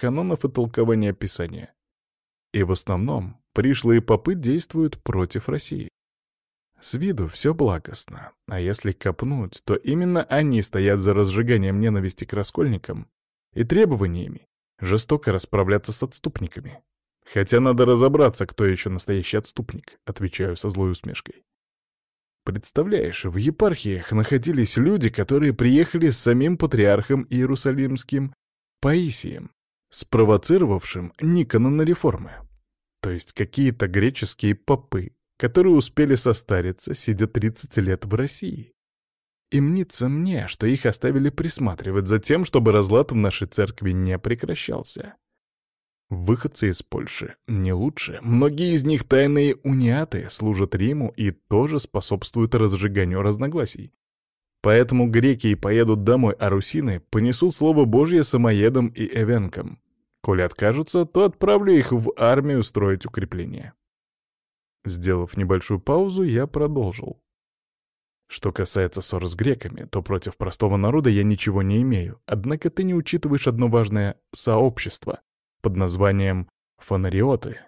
канонов и толкования Писания. И в основном пришлые попы действуют против России. С виду все благостно, а если копнуть, то именно они стоят за разжиганием ненависти к раскольникам и требованиями жестоко расправляться с отступниками. Хотя надо разобраться, кто еще настоящий отступник, отвечаю со злой усмешкой. Представляешь, в епархиях находились люди, которые приехали с самим патриархом Иерусалимским Паисием, спровоцировавшим Никона на реформы. То есть какие-то греческие попы, которые успели состариться, сидя 30 лет в России. И мнится мне, что их оставили присматривать за тем, чтобы разлад в нашей церкви не прекращался. Выходцы из Польши не лучше. Многие из них тайные униаты, служат Риму и тоже способствуют разжиганию разногласий. Поэтому греки поедут домой, а русины понесут слово Божье самоедам и эвенкам. Коли откажутся, то отправлю их в армию строить укрепления. Сделав небольшую паузу, я продолжил. Что касается ссор с греками, то против простого народа я ничего не имею, однако ты не учитываешь одно важное сообщество под названием фонариоты.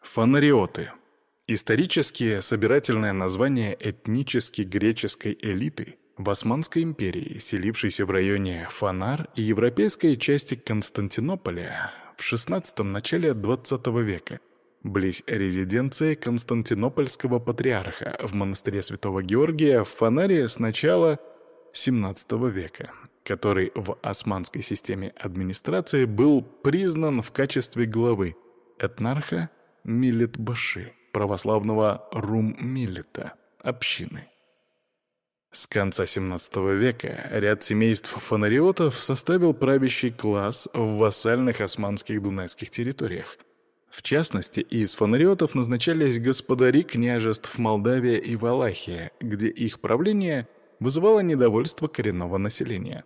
Фонариоты — исторические собирательное название этнически греческой элиты в Османской империи, селившейся в районе Фонар и европейской части Константинополя в XVI начале XX века, близ резиденции Константинопольского патриарха в монастыре Святого Георгия в Фонаре с начала XVII века, который в османской системе администрации был признан в качестве главы этнарха Милет-Баши, православного Рум-Милета, общины. С конца XVII века ряд семейств фонариотов составил правящий класс в вассальных османских дунайских территориях – в частности, из фонариотов назначались господари княжеств Молдавия и Валахия, где их правление вызывало недовольство коренного населения.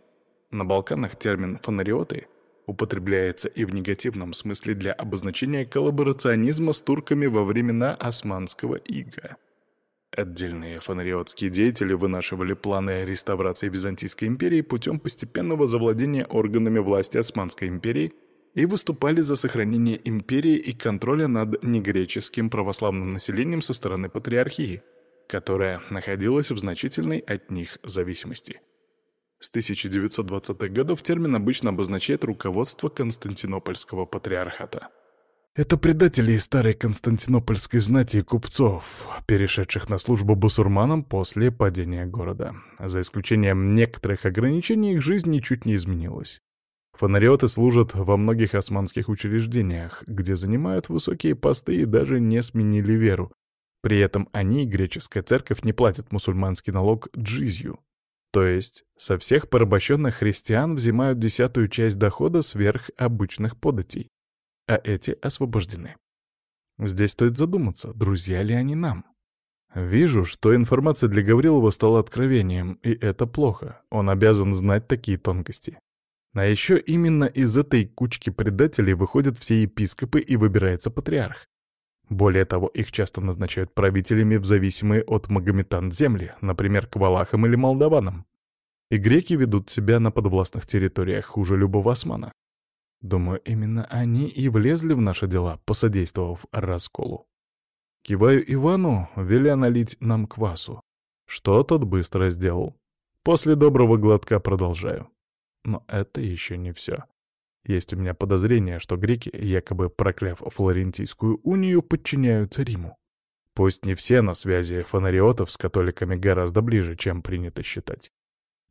На Балканах термин «фонариоты» употребляется и в негативном смысле для обозначения коллаборационизма с турками во времена османского ига. Отдельные фонариотские деятели вынашивали планы реставрации Византийской империи путем постепенного завладения органами власти Османской империи – и выступали за сохранение империи и контроля над негреческим православным населением со стороны патриархии, которая находилась в значительной от них зависимости. С 1920-х годов термин обычно обозначает руководство Константинопольского патриархата. Это предатели из старой константинопольской знати и купцов, перешедших на службу бусурманам после падения города. За исключением некоторых ограничений, их жизнь ничуть не изменилась. Фонариоты служат во многих османских учреждениях, где занимают высокие посты и даже не сменили веру. При этом они, греческая церковь, не платят мусульманский налог джизью. То есть со всех порабощенных христиан взимают десятую часть дохода сверх обычных податей, а эти освобождены. Здесь стоит задуматься, друзья ли они нам. Вижу, что информация для Гаврилова стала откровением, и это плохо. Он обязан знать такие тонкости. А еще именно из этой кучки предателей выходят все епископы и выбирается патриарх. Более того, их часто назначают правителями в зависимые от магометан земли, например, к валахам или молдаванам. И греки ведут себя на подвластных территориях хуже любого османа. Думаю, именно они и влезли в наши дела, посодействовав расколу. Киваю Ивану, веля налить нам квасу. Что тот быстро сделал. После доброго глотка продолжаю. Но это еще не все. Есть у меня подозрение, что греки, якобы прокляв Флорентийскую унию, подчиняются Риму. Пусть не все, но связи фонариотов с католиками гораздо ближе, чем принято считать.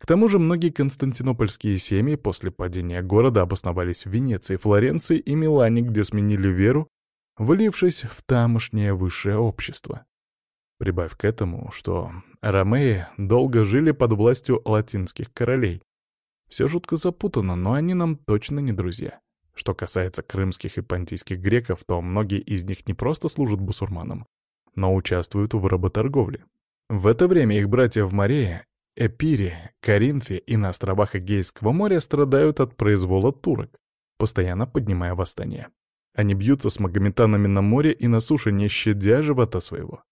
К тому же многие константинопольские семьи после падения города обосновались в Венеции, Флоренции и Милане, где сменили веру, влившись в тамошнее высшее общество. Прибавь к этому, что ромеи долго жили под властью латинских королей, все жутко запутано, но они нам точно не друзья. Что касается крымских и понтийских греков, то многие из них не просто служат бусурманам, но участвуют в работорговле. В это время их братья в Марее, Эпире, Каринфе и на островах Эгейского моря страдают от произвола турок, постоянно поднимая восстание. Они бьются с магометанами на море и на суше, не щадя живота своего.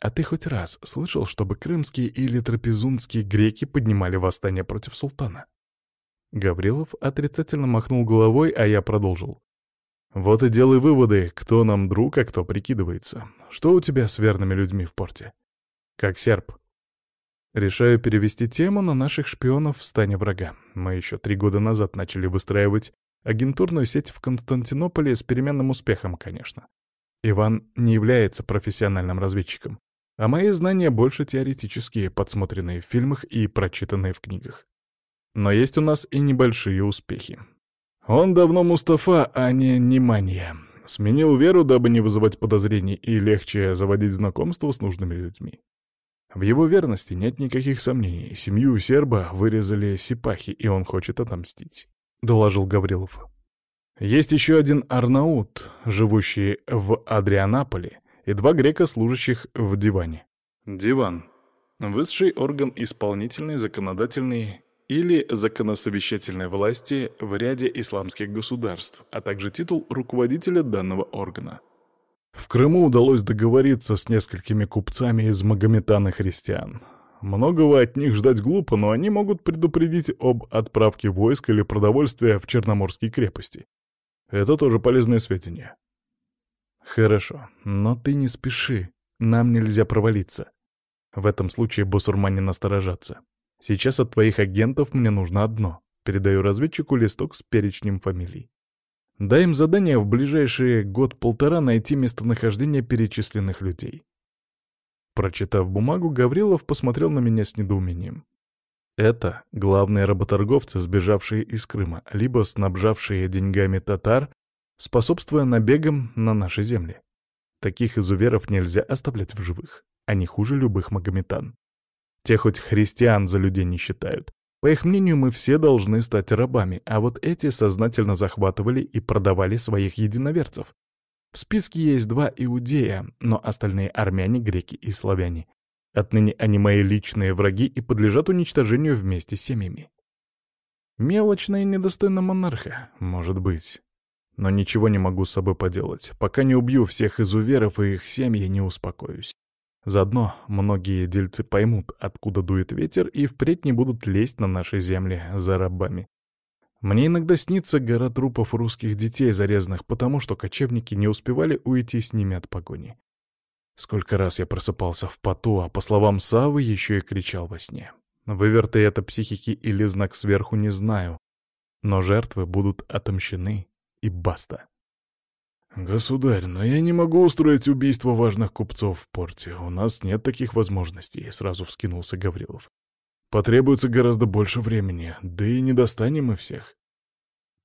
А ты хоть раз слышал, чтобы крымские или трапезунские греки поднимали восстание против султана? Гаврилов отрицательно махнул головой, а я продолжил. «Вот и делай выводы, кто нам друг, а кто прикидывается. Что у тебя с верными людьми в порте?» «Как серп». Решаю перевести тему на наших шпионов в стане врага. Мы еще три года назад начали выстраивать агентурную сеть в Константинополе с переменным успехом, конечно. Иван не является профессиональным разведчиком, а мои знания больше теоретические, подсмотренные в фильмах и прочитанные в книгах. Но есть у нас и небольшие успехи. Он давно Мустафа, а не Немания. Сменил веру, дабы не вызывать подозрений и легче заводить знакомство с нужными людьми. В его верности нет никаких сомнений. Семью серба вырезали сипахи, и он хочет отомстить», — доложил Гаврилов. «Есть еще один арнаут, живущий в Адрианаполе, и два грека, служащих в диване». Диван — высший орган исполнительной, законодательной или законосовещательной власти в ряде исламских государств, а также титул руководителя данного органа. В Крыму удалось договориться с несколькими купцами из магометан и христиан. Многого от них ждать глупо, но они могут предупредить об отправке войск или продовольствия в Черноморские крепости. Это тоже полезное сведения. Хорошо, но ты не спеши, нам нельзя провалиться. В этом случае бусурмане насторожатся. Сейчас от твоих агентов мне нужно одно. Передаю разведчику листок с перечнем фамилий. Дай им задание в ближайшие год-полтора найти местонахождение перечисленных людей. Прочитав бумагу, Гаврилов посмотрел на меня с недоумением. Это главные работорговцы, сбежавшие из Крыма, либо снабжавшие деньгами татар, способствуя набегам на наши земли. Таких изуверов нельзя оставлять в живых. Они хуже любых магометан. Те хоть христиан за людей не считают, по их мнению, мы все должны стать рабами, а вот эти сознательно захватывали и продавали своих единоверцев. В списке есть два иудея, но остальные армяне, греки и славяне. Отныне они мои личные враги и подлежат уничтожению вместе с семьями. Мелочно и недостойно монарха, может быть. Но ничего не могу с собой поделать. Пока не убью всех изуверов и их семьи, не успокоюсь. Заодно многие дельцы поймут, откуда дует ветер, и впредь не будут лезть на наши земли за рабами. Мне иногда снится гора трупов русских детей, зарезанных потому, что кочевники не успевали уйти с ними от погони. Сколько раз я просыпался в поту, а по словам Савы еще и кричал во сне. Выверты это психики или знак сверху не знаю, но жертвы будут отомщены, и баста. «Государь, но я не могу устроить убийство важных купцов в порте. У нас нет таких возможностей», — сразу вскинулся Гаврилов. «Потребуется гораздо больше времени, да и не достанем мы всех».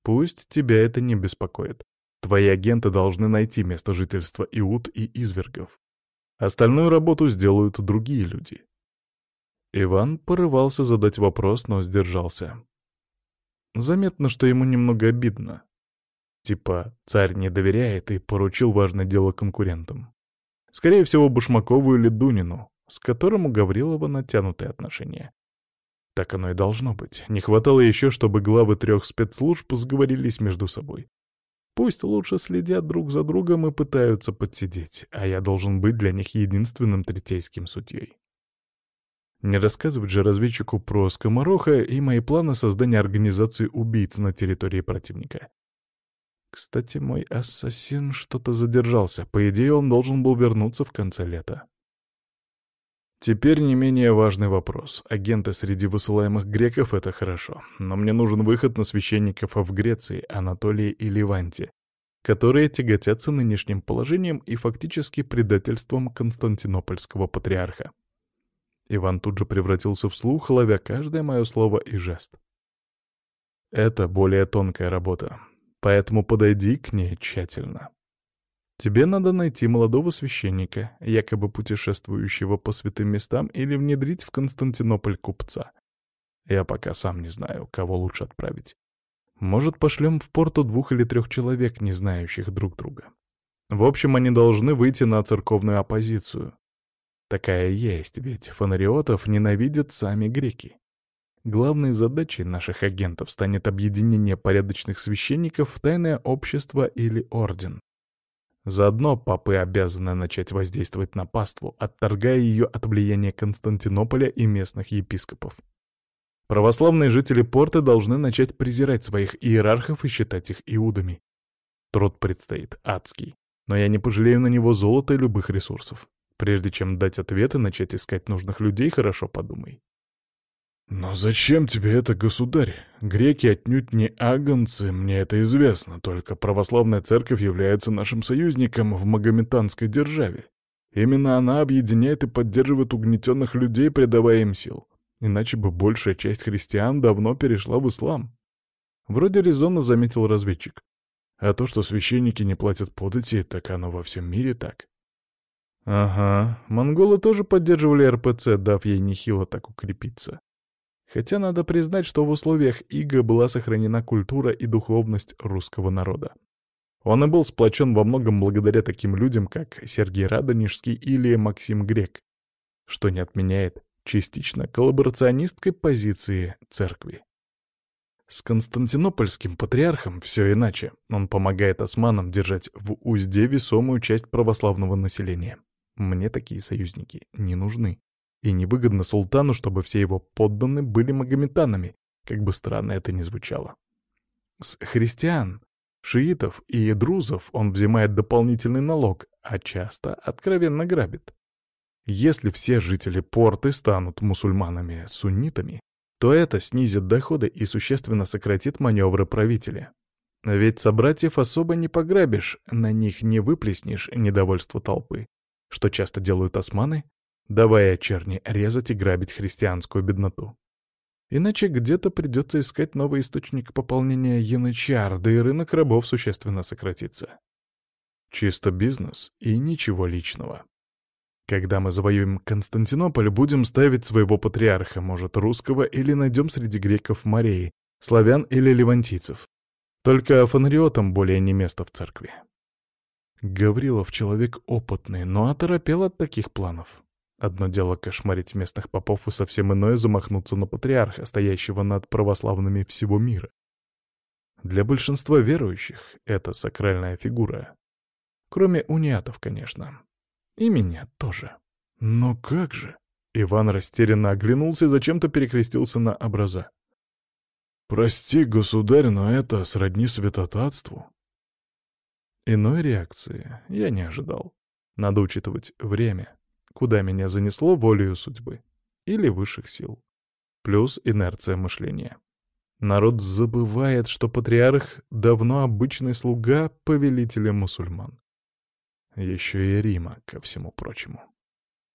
«Пусть тебя это не беспокоит. Твои агенты должны найти место жительства Иуд и Извергов. Остальную работу сделают другие люди». Иван порывался задать вопрос, но сдержался. Заметно, что ему немного обидно. Типа, царь не доверяет и поручил важное дело конкурентам. Скорее всего, Башмакову или Дунину, с которым у Гаврилова натянутые отношения. Так оно и должно быть. Не хватало еще, чтобы главы трех спецслужб сговорились между собой. Пусть лучше следят друг за другом и пытаются подсидеть, а я должен быть для них единственным третейским судьей. Не рассказывать же разведчику про скомороха и мои планы создания организации убийц на территории противника. Кстати, мой ассасин что-то задержался. По идее, он должен был вернуться в конце лета. Теперь не менее важный вопрос. Агенты среди высылаемых греков — это хорошо. Но мне нужен выход на священников в Греции, Анатолии и Ливанте, которые тяготятся нынешним положением и фактически предательством константинопольского патриарха. Иван тут же превратился в слух, ловя каждое мое слово и жест. Это более тонкая работа. Поэтому подойди к ней тщательно. Тебе надо найти молодого священника, якобы путешествующего по святым местам, или внедрить в Константинополь купца. Я пока сам не знаю, кого лучше отправить. Может, пошлем в порту двух или трех человек, не знающих друг друга. В общем, они должны выйти на церковную оппозицию. Такая есть, ведь фонариотов ненавидят сами греки. Главной задачей наших агентов станет объединение порядочных священников в тайное общество или орден. Заодно папы обязаны начать воздействовать на паству, отторгая ее от влияния Константинополя и местных епископов. Православные жители порта должны начать презирать своих иерархов и считать их иудами. Труд предстоит адский, но я не пожалею на него золота и любых ресурсов. Прежде чем дать ответ и начать искать нужных людей, хорошо подумай. «Но зачем тебе это, государь? Греки отнюдь не агонцы, мне это известно, только православная церковь является нашим союзником в магометанской державе. Именно она объединяет и поддерживает угнетенных людей, придавая им сил. Иначе бы большая часть христиан давно перешла в ислам». Вроде резонно заметил разведчик. А то, что священники не платят подати, так оно во всем мире так. Ага, монголы тоже поддерживали РПЦ, дав ей нехило так укрепиться. Хотя надо признать, что в условиях Иго была сохранена культура и духовность русского народа. Он и был сплочен во многом благодаря таким людям, как Сергей Радонежский или Максим Грек, что не отменяет частично коллаборационистской позиции церкви. С константинопольским патриархом все иначе. Он помогает османам держать в узде весомую часть православного населения. Мне такие союзники не нужны. И невыгодно султану, чтобы все его подданные были магометанами, как бы странно это ни звучало. С христиан, шиитов и друзов он взимает дополнительный налог, а часто откровенно грабит. Если все жители порты станут мусульманами-суннитами, то это снизит доходы и существенно сократит маневры правителя. Ведь собратьев особо не пограбишь, на них не выплеснешь недовольство толпы, что часто делают османы, давая черни резать и грабить христианскую бедноту. Иначе где-то придется искать новый источник пополнения янычар, да и рынок рабов существенно сократится. Чисто бизнес и ничего личного. Когда мы завоюем Константинополь, будем ставить своего патриарха, может, русского, или найдем среди греков морей, славян или левантийцев. Только фонариотам более не место в церкви. Гаврилов человек опытный, но оторопел от таких планов. Одно дело кошмарить местных попов, и совсем иное замахнуться на патриарха, стоящего над православными всего мира. Для большинства верующих это сакральная фигура. Кроме униатов, конечно. И меня тоже. Но как же? Иван растерянно оглянулся и зачем-то перекрестился на образа. «Прости, государь, но это сродни святотатству». Иной реакции я не ожидал. Надо учитывать время куда меня занесло волею судьбы или высших сил. Плюс инерция мышления. Народ забывает, что патриарх давно обычный слуга повелителя мусульман. Еще и Рима, ко всему прочему.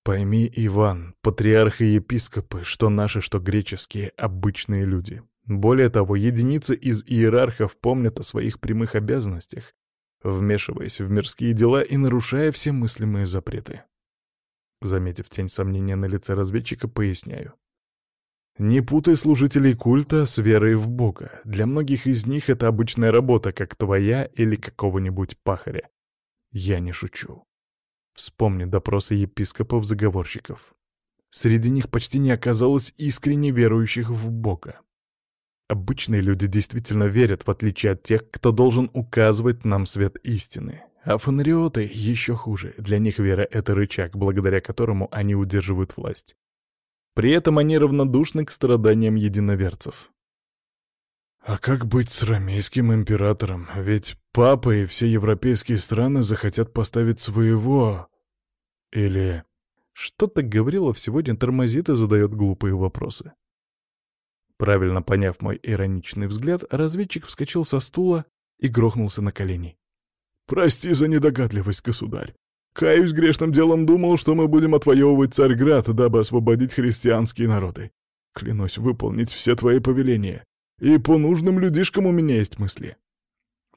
Пойми, Иван, патриарх и епископы, что наши, что греческие, обычные люди. Более того, единицы из иерархов помнят о своих прямых обязанностях, вмешиваясь в мирские дела и нарушая все мыслимые запреты. Заметив тень сомнения на лице разведчика, поясняю. Не путай служителей культа с верой в Бога. Для многих из них это обычная работа, как твоя или какого-нибудь пахаря. Я не шучу. Вспомни допросы епископов-заговорщиков. Среди них почти не оказалось искренне верующих в Бога. Обычные люди действительно верят, в отличие от тех, кто должен указывать нам свет истины. А фонариоты еще хуже. Для них вера — это рычаг, благодаря которому они удерживают власть. При этом они равнодушны к страданиям единоверцев. А как быть с ромейским императором? Ведь папа и все европейские страны захотят поставить своего... Или... Что-то Гаврилов сегодня тормозит и задает глупые вопросы. Правильно поняв мой ироничный взгляд, разведчик вскочил со стула и грохнулся на колени. Прости за недогадливость, государь. Каюсь грешным делом думал, что мы будем отвоевывать Царьград, дабы освободить христианские народы. Клянусь выполнить все твои повеления. И по нужным людишкам у меня есть мысли.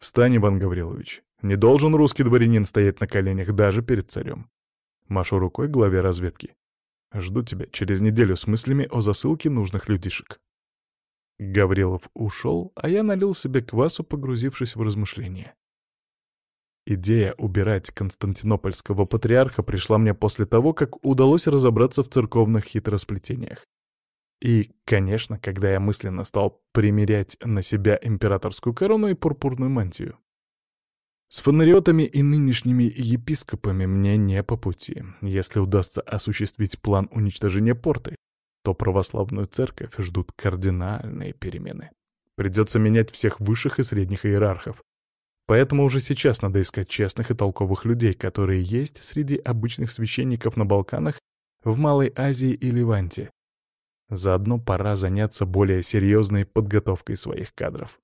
Встань, Иван Гаврилович. Не должен русский дворянин стоять на коленях даже перед царем. Машу рукой главе разведки. Жду тебя через неделю с мыслями о засылке нужных людишек. Гаврилов ушел, а я налил себе квасу, погрузившись в размышления. Идея убирать константинопольского патриарха пришла мне после того, как удалось разобраться в церковных хитросплетениях. И, конечно, когда я мысленно стал примерять на себя императорскую корону и пурпурную мантию. С фонариотами и нынешними епископами мне не по пути. Если удастся осуществить план уничтожения порты, что православную церковь ждут кардинальные перемены. Придется менять всех высших и средних иерархов. Поэтому уже сейчас надо искать честных и толковых людей, которые есть среди обычных священников на Балканах, в Малой Азии и Ливанте. Заодно пора заняться более серьезной подготовкой своих кадров.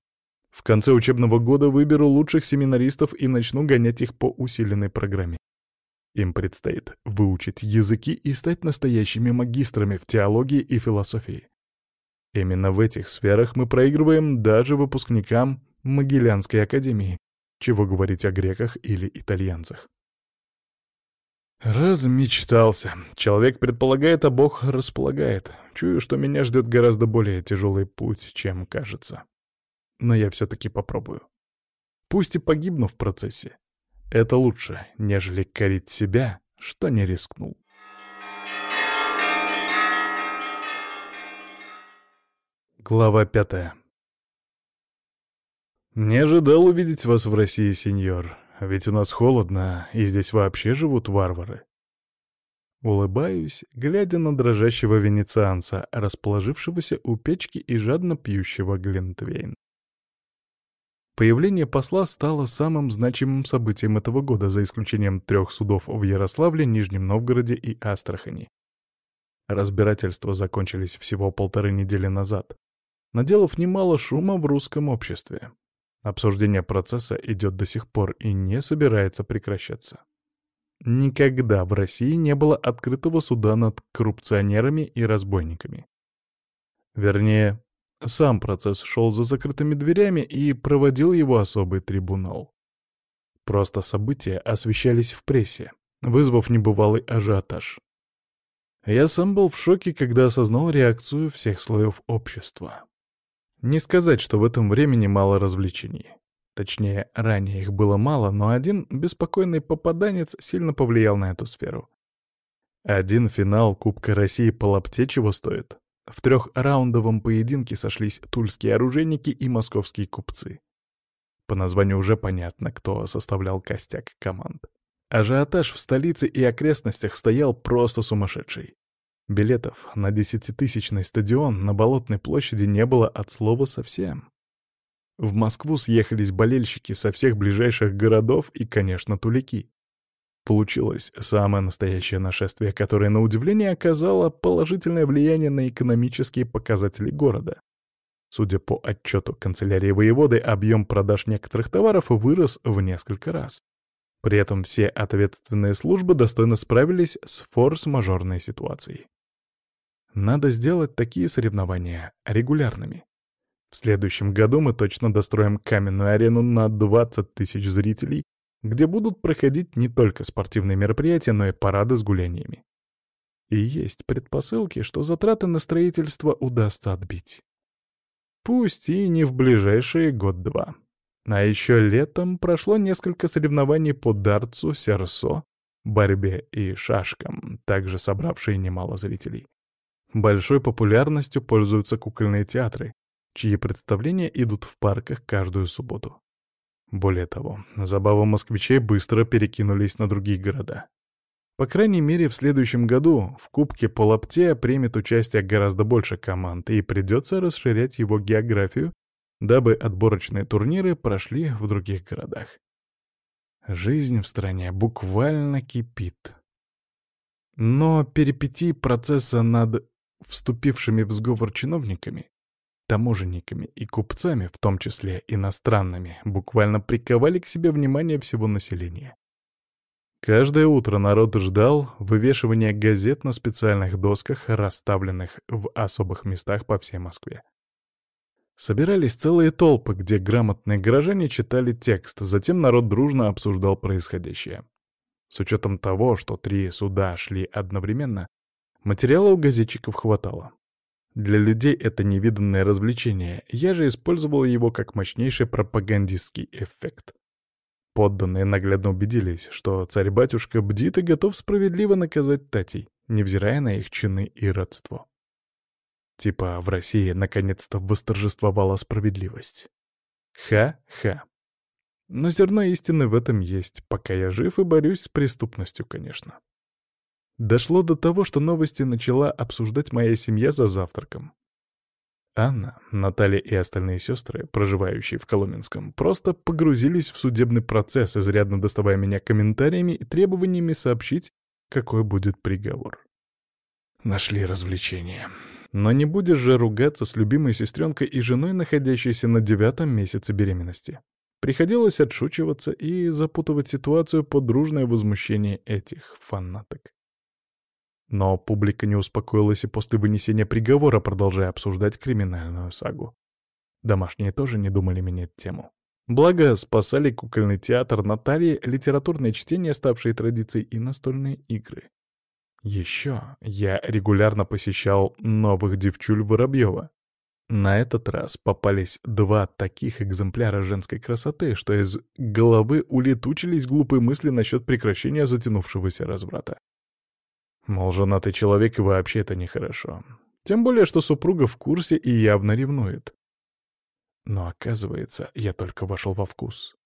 В конце учебного года выберу лучших семинаристов и начну гонять их по усиленной программе. Им предстоит выучить языки и стать настоящими магистрами в теологии и философии. Именно в этих сферах мы проигрываем даже выпускникам Могилянской академии, чего говорить о греках или итальянцах. Размечтался. Человек предполагает, а Бог располагает. Чую, что меня ждет гораздо более тяжелый путь, чем кажется. Но я все-таки попробую. Пусть и погибну в процессе, это лучше, нежели корить себя, что не рискнул. Глава пятая. «Не ожидал увидеть вас в России, сеньор, ведь у нас холодно, и здесь вообще живут варвары». Улыбаюсь, глядя на дрожащего венецианца, расположившегося у печки и жадно пьющего глинтвейн. Появление посла стало самым значимым событием этого года, за исключением трех судов в Ярославле, Нижнем Новгороде и Астрахани. Разбирательства закончились всего полторы недели назад, наделав немало шума в русском обществе. Обсуждение процесса идет до сих пор и не собирается прекращаться. Никогда в России не было открытого суда над коррупционерами и разбойниками. Вернее, сам процесс шел за закрытыми дверями и проводил его особый трибунал. Просто события освещались в прессе, вызвав небывалый ажиотаж. Я сам был в шоке, когда осознал реакцию всех слоев общества. Не сказать, что в этом времени мало развлечений. Точнее, ранее их было мало, но один беспокойный попаданец сильно повлиял на эту сферу. Один финал Кубка России по лапте чего стоит. В трехраундовом поединке сошлись тульские оружейники и московские купцы. По названию уже понятно, кто составлял костяк команд. Ажиотаж в столице и окрестностях стоял просто сумасшедший. Билетов на десятитысячный стадион на Болотной площади не было от слова совсем. В Москву съехались болельщики со всех ближайших городов и, конечно, тулики. Получилось самое настоящее нашествие, которое, на удивление, оказало положительное влияние на экономические показатели города. Судя по отчету канцелярии воеводы, объем продаж некоторых товаров вырос в несколько раз. При этом все ответственные службы достойно справились с форс-мажорной ситуацией. Надо сделать такие соревнования регулярными. В следующем году мы точно достроим каменную арену на 20 тысяч зрителей где будут проходить не только спортивные мероприятия, но и парады с гуляниями. И есть предпосылки, что затраты на строительство удастся отбить. Пусть и не в ближайшие год-два. А еще летом прошло несколько соревнований по дартсу, серсо, борьбе и шашкам, также собравшие немало зрителей. Большой популярностью пользуются кукольные театры, чьи представления идут в парках каждую субботу. Более того, забавы москвичей быстро перекинулись на другие города. По крайней мере, в следующем году в Кубке по лапте примет участие гораздо больше команд, и придется расширять его географию, дабы отборочные турниры прошли в других городах. Жизнь в стране буквально кипит. Но перипетии процесса над вступившими в сговор чиновниками таможенниками и купцами, в том числе иностранными, буквально приковали к себе внимание всего населения. Каждое утро народ ждал вывешивания газет на специальных досках, расставленных в особых местах по всей Москве. Собирались целые толпы, где грамотные горожане читали текст, затем народ дружно обсуждал происходящее. С учетом того, что три суда шли одновременно, материала у газетчиков хватало. Для людей это невиданное развлечение, я же использовал его как мощнейший пропагандистский эффект. Подданные наглядно убедились, что царь-батюшка бдит и готов справедливо наказать татей, невзирая на их чины и родство. Типа в России наконец-то восторжествовала справедливость. Ха-ха. Но зерно истины в этом есть, пока я жив и борюсь с преступностью, конечно. Дошло до того, что новости начала обсуждать моя семья за завтраком. Анна, Наталья и остальные сестры, проживающие в Коломенском, просто погрузились в судебный процесс, изрядно доставая меня комментариями и требованиями сообщить, какой будет приговор. Нашли развлечение. Но не будешь же ругаться с любимой сестренкой и женой, находящейся на девятом месяце беременности. Приходилось отшучиваться и запутывать ситуацию под дружное возмущение этих фанаток. Но публика не успокоилась и после вынесения приговора, продолжая обсуждать криминальную сагу. Домашние тоже не думали менять тему. Благо, спасали кукольный театр Натальи, литературное чтение, ставшие традицией, и настольные игры. Еще я регулярно посещал новых девчуль Воробьева. На этот раз попались два таких экземпляра женской красоты, что из головы улетучились глупые мысли насчет прекращения затянувшегося разврата. Мол, женатый человек и вообще это нехорошо. Тем более, что супруга в курсе и явно ревнует. Но оказывается, я только вошел во вкус.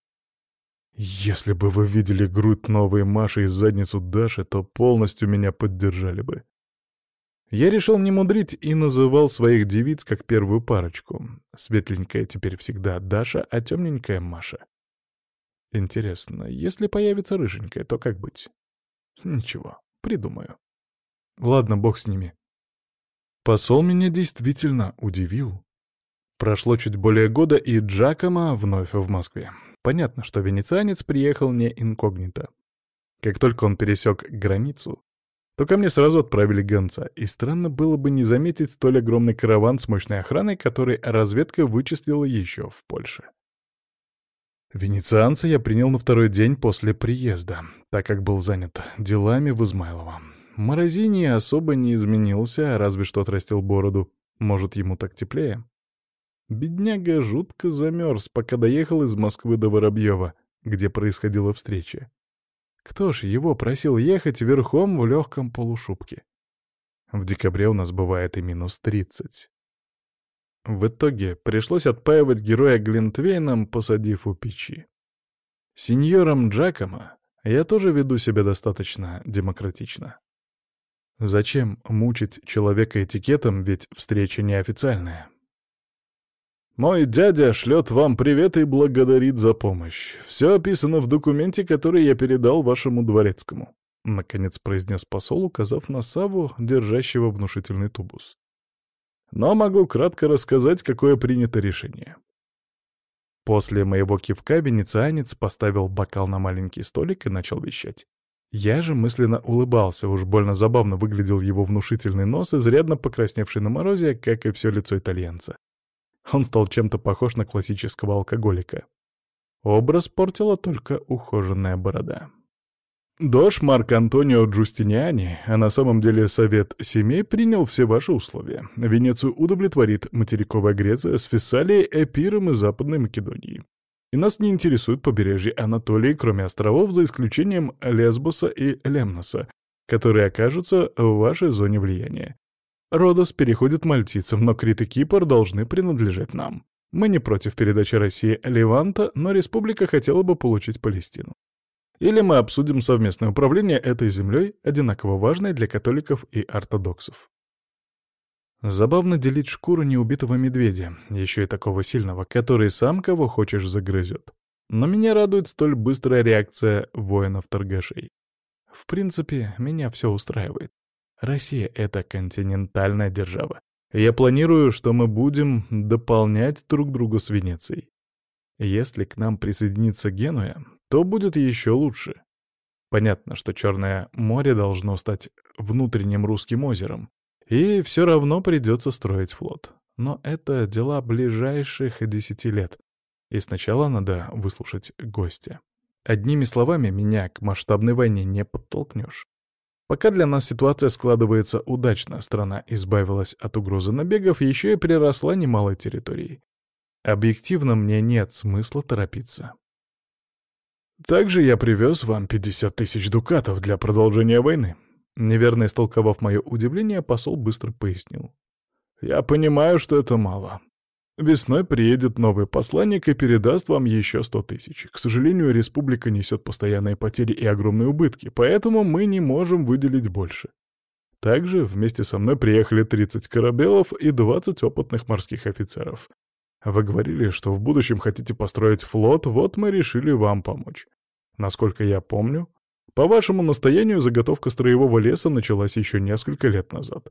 Если бы вы видели грудь новой Маши и задницу Даши, то полностью меня поддержали бы. Я решил не мудрить и называл своих девиц как первую парочку. Светленькая теперь всегда Даша, а темненькая Маша. Интересно, если появится рыженькая, то как быть? Ничего, придумаю. Ладно, бог с ними. Посол меня действительно удивил. Прошло чуть более года, и Джакома вновь в Москве. Понятно, что венецианец приехал не инкогнито. Как только он пересек границу, то ко мне сразу отправили гонца, и странно было бы не заметить столь огромный караван с мощной охраной, который разведка вычислила еще в Польше. Венецианца я принял на второй день после приезда, так как был занят делами в Измайлово. Морозини особо не изменился, разве что отрастил бороду. Может, ему так теплее? Бедняга жутко замерз, пока доехал из Москвы до Воробьева, где происходила встреча. Кто ж его просил ехать верхом в легком полушубке? В декабре у нас бывает и минус тридцать. В итоге пришлось отпаивать героя Глинтвейном, посадив у печи. Сеньором Джакома я тоже веду себя достаточно демократично. Зачем мучить человека этикетом, ведь встреча неофициальная? Мой дядя шлет вам привет и благодарит за помощь. Все описано в документе, который я передал вашему дворецкому. Наконец произнес посол, указав на Саву, держащего внушительный тубус. Но могу кратко рассказать, какое принято решение. После моего кивка венецианец поставил бокал на маленький столик и начал вещать. Я же мысленно улыбался, уж больно забавно выглядел его внушительный нос, изрядно покрасневший на морозе, как и все лицо итальянца. Он стал чем-то похож на классического алкоголика. Образ портила только ухоженная борода. Дош Марк Антонио Джустиниани, а на самом деле Совет Семей, принял все ваши условия. Венецию удовлетворит материковая Греция с Фессалией, Эпиром и Западной Македонией. И нас не интересует побережье Анатолии, кроме островов, за исключением Лесбоса и Лемноса, которые окажутся в вашей зоне влияния. Родос переходит мальтийцам, но Крит и Кипр должны принадлежать нам. Мы не против передачи России Леванта, но республика хотела бы получить Палестину. Или мы обсудим совместное управление этой землей, одинаково важной для католиков и ортодоксов. Забавно делить шкуру неубитого медведя, еще и такого сильного, который сам кого хочешь загрызет. Но меня радует столь быстрая реакция воинов-торгашей. В принципе, меня все устраивает. Россия — это континентальная держава. Я планирую, что мы будем дополнять друг друга с Венецией. Если к нам присоединится Генуя, то будет еще лучше. Понятно, что Черное море должно стать внутренним русским озером, и все равно придется строить флот. Но это дела ближайших десяти лет. И сначала надо выслушать гостя. Одними словами, меня к масштабной войне не подтолкнешь. Пока для нас ситуация складывается удачно, страна избавилась от угрозы набегов, еще и приросла немалой территорией. Объективно мне нет смысла торопиться. Также я привез вам 50 тысяч дукатов для продолжения войны. Неверно истолковав мое удивление, посол быстро пояснил. «Я понимаю, что это мало. Весной приедет новый посланник и передаст вам еще сто тысяч. К сожалению, республика несет постоянные потери и огромные убытки, поэтому мы не можем выделить больше. Также вместе со мной приехали 30 корабелов и 20 опытных морских офицеров. Вы говорили, что в будущем хотите построить флот, вот мы решили вам помочь. Насколько я помню, по вашему настоянию заготовка строевого леса началась еще несколько лет назад.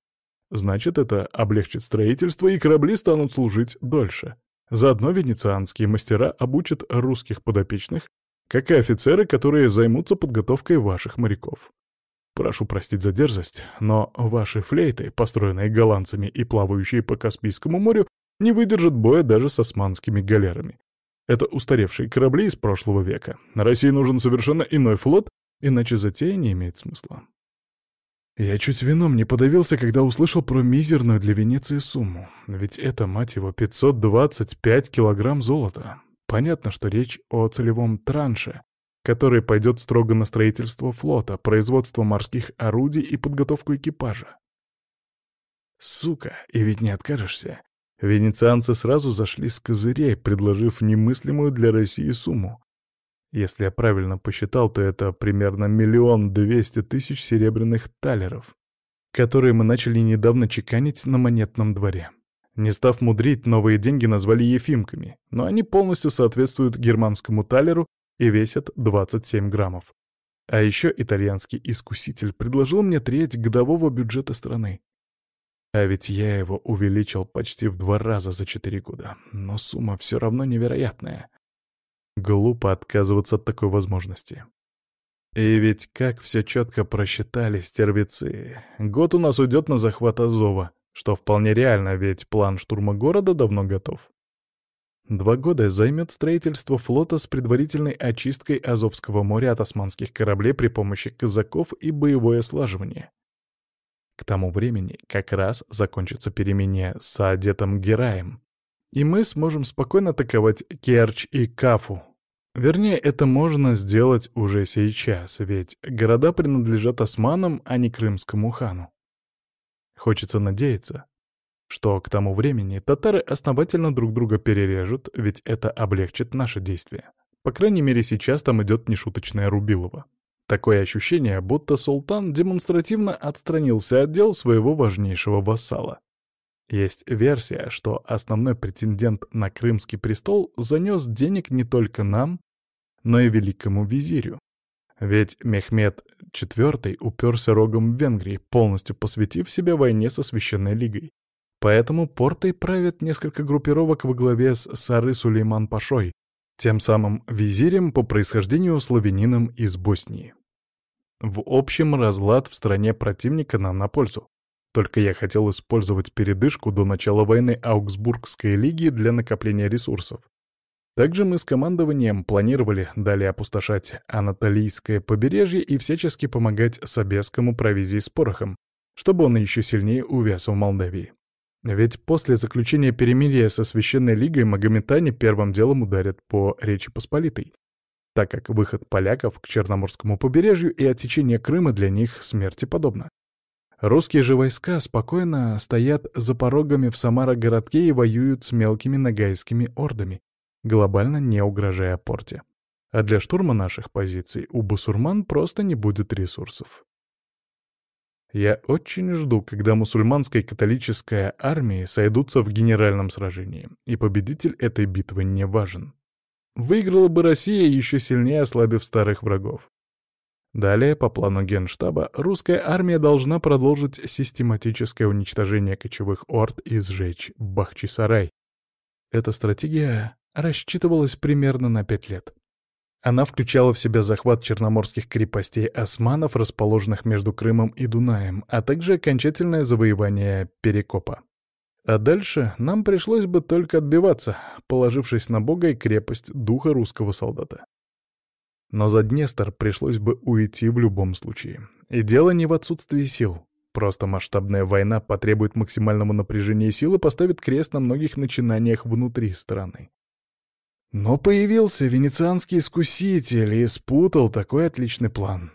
Значит, это облегчит строительство, и корабли станут служить дольше. Заодно венецианские мастера обучат русских подопечных, как и офицеры, которые займутся подготовкой ваших моряков. Прошу простить за дерзость, но ваши флейты, построенные голландцами и плавающие по Каспийскому морю, не выдержат боя даже с османскими галерами. Это устаревшие корабли из прошлого века. России нужен совершенно иной флот, иначе затея не имеет смысла. Я чуть вином не подавился, когда услышал про мизерную для Венеции сумму. Ведь это, мать его, 525 килограмм золота. Понятно, что речь о целевом транше, который пойдет строго на строительство флота, производство морских орудий и подготовку экипажа. Сука, и ведь не откажешься. Венецианцы сразу зашли с козырей, предложив немыслимую для России сумму. Если я правильно посчитал, то это примерно миллион двести тысяч серебряных талеров, которые мы начали недавно чеканить на монетном дворе. Не став мудрить, новые деньги назвали ефимками, но они полностью соответствуют германскому талеру и весят 27 граммов. А еще итальянский искуситель предложил мне треть годового бюджета страны. А ведь я его увеличил почти в два раза за четыре года, но сумма все равно невероятная. Глупо отказываться от такой возможности. И ведь как все четко просчитали стервецы. Год у нас уйдет на захват Азова, что вполне реально, ведь план штурма города давно готов. Два года займет строительство флота с предварительной очисткой Азовского моря от османских кораблей при помощи казаков и боевое слаживание. К тому времени как раз закончится перемение с одетым Гераем, и мы сможем спокойно атаковать Керчь и Кафу. Вернее, это можно сделать уже сейчас, ведь города принадлежат османам, а не крымскому хану. Хочется надеяться, что к тому времени татары основательно друг друга перережут, ведь это облегчит наши действия. По крайней мере, сейчас там идет нешуточное Рубилово. Такое ощущение, будто султан демонстративно отстранился от дел своего важнейшего вассала. Есть версия, что основной претендент на крымский престол занес денег не только нам, но и великому визирю. Ведь Мехмед IV уперся рогом в Венгрии, полностью посвятив себя войне со Священной Лигой. Поэтому портой правят несколько группировок во главе с Сары Сулейман Пашой, тем самым визирем по происхождению славянином из Боснии. В общем, разлад в стране противника нам на пользу. Только я хотел использовать передышку до начала войны Аугсбургской лиги для накопления ресурсов. Также мы с командованием планировали далее опустошать Анатолийское побережье и всячески помогать Собескому провизии с порохом, чтобы он еще сильнее увяз в Молдавии. Ведь после заключения перемирия со Священной Лигой магометане первым делом ударят по Речи Посполитой, так как выход поляков к Черноморскому побережью и отсечение Крыма для них смерти подобно. Русские же войска спокойно стоят за порогами в Самара-городке и воюют с мелкими нагайскими ордами, глобально не угрожая порте. А для штурма наших позиций у басурман просто не будет ресурсов. Я очень жду, когда мусульманская и католическая армии сойдутся в генеральном сражении, и победитель этой битвы не важен. Выиграла бы Россия, еще сильнее ослабив старых врагов. Далее, по плану Генштаба, русская армия должна продолжить систематическое уничтожение кочевых орд и сжечь Бахчисарай. Эта стратегия рассчитывалась примерно на пять лет. Она включала в себя захват черноморских крепостей османов, расположенных между Крымом и Дунаем, а также окончательное завоевание Перекопа. А дальше нам пришлось бы только отбиваться, положившись на Бога и крепость духа русского солдата. Но за Днестр пришлось бы уйти в любом случае. И дело не в отсутствии сил. Просто масштабная война потребует максимального напряжения сил и поставит крест на многих начинаниях внутри страны. Но появился венецианский искуситель и спутал такой отличный план.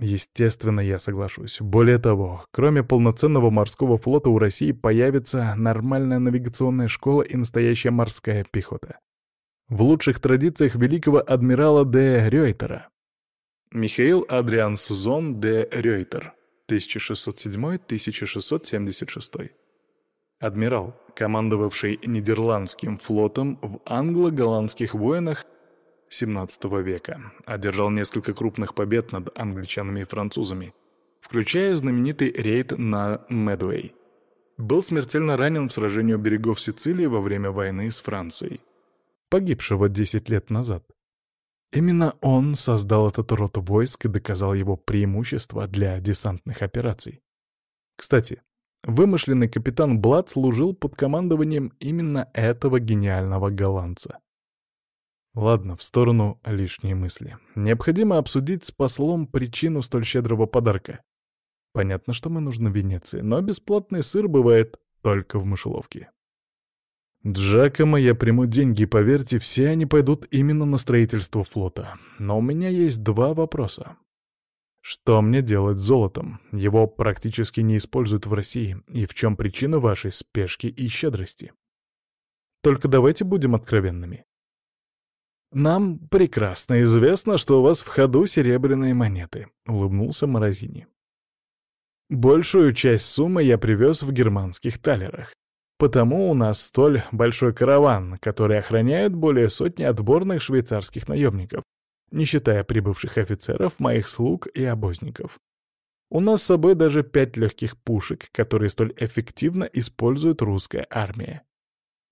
Естественно, я соглашусь. Более того, кроме полноценного морского флота у России появится нормальная навигационная школа и настоящая морская пехота. В лучших традициях великого адмирала де Рёйтера. Михаил Адриан Зон де Рёйтер, 1607-1676. Адмирал, командовавший Нидерландским флотом в англо-голландских войнах XVII века, одержал несколько крупных побед над англичанами и французами, включая знаменитый рейд на Медуэй. Был смертельно ранен в сражении у берегов Сицилии во время войны с Францией, погибшего 10 лет назад. Именно он создал этот род войск и доказал его преимущество для десантных операций. Кстати, вымышленный капитан Блад служил под командованием именно этого гениального голландца. Ладно, в сторону лишние мысли. Необходимо обсудить с послом причину столь щедрого подарка. Понятно, что мы нужны Венеции, но бесплатный сыр бывает только в мышеловке. Джакомо я приму деньги, поверьте, все они пойдут именно на строительство флота. Но у меня есть два вопроса. Что мне делать с золотом? Его практически не используют в России. И в чем причина вашей спешки и щедрости? Только давайте будем откровенными. «Нам прекрасно известно, что у вас в ходу серебряные монеты», — улыбнулся Морозини. «Большую часть суммы я привез в германских талерах. Потому у нас столь большой караван, который охраняют более сотни отборных швейцарских наемников, не считая прибывших офицеров, моих слуг и обозников. У нас с собой даже пять легких пушек, которые столь эффективно использует русская армия.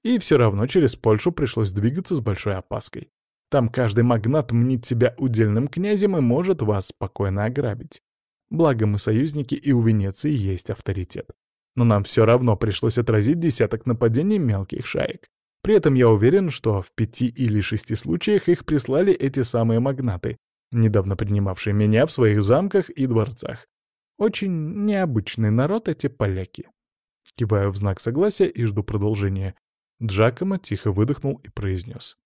И все равно через Польшу пришлось двигаться с большой опаской. Там каждый магнат мнит себя удельным князем и может вас спокойно ограбить. Благо мы союзники, и у Венеции есть авторитет но нам все равно пришлось отразить десяток нападений мелких шаек. При этом я уверен, что в пяти или шести случаях их прислали эти самые магнаты, недавно принимавшие меня в своих замках и дворцах. Очень необычный народ эти поляки. Киваю в знак согласия и жду продолжения. Джакомо тихо выдохнул и произнес.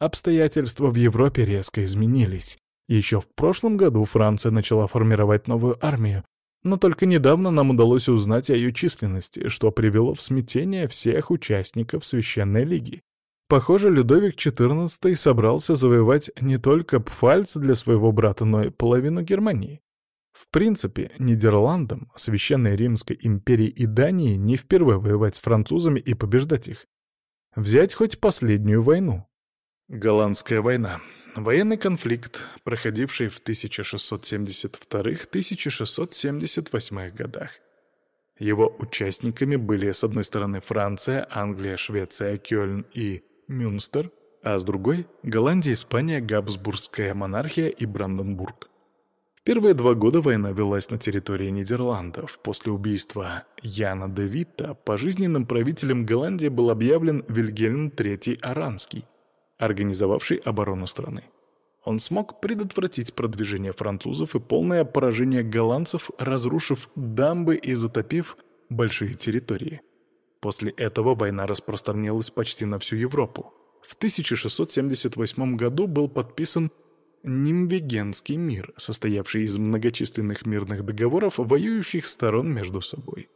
Обстоятельства в Европе резко изменились. Еще в прошлом году Франция начала формировать новую армию, но только недавно нам удалось узнать о ее численности, что привело в смятение всех участников Священной Лиги. Похоже, Людовик XIV собрался завоевать не только Пфальц для своего брата, но и половину Германии. В принципе, Нидерландам, Священной Римской империи и Дании не впервые воевать с французами и побеждать их. Взять хоть последнюю войну. Голландская война. Военный конфликт, проходивший в 1672-1678 годах. Его участниками были, с одной стороны, Франция, Англия, Швеция, Кёльн и Мюнстер, а с другой — Голландия, Испания, Габсбургская монархия и Бранденбург. В первые два года война велась на территории Нидерландов. После убийства Яна де Витта пожизненным правителем Голландии был объявлен Вильгельм III Аранский — организовавший оборону страны. Он смог предотвратить продвижение французов и полное поражение голландцев, разрушив дамбы и затопив большие территории. После этого война распространилась почти на всю Европу. В 1678 году был подписан Нимвегенский мир, состоявший из многочисленных мирных договоров воюющих сторон между собой.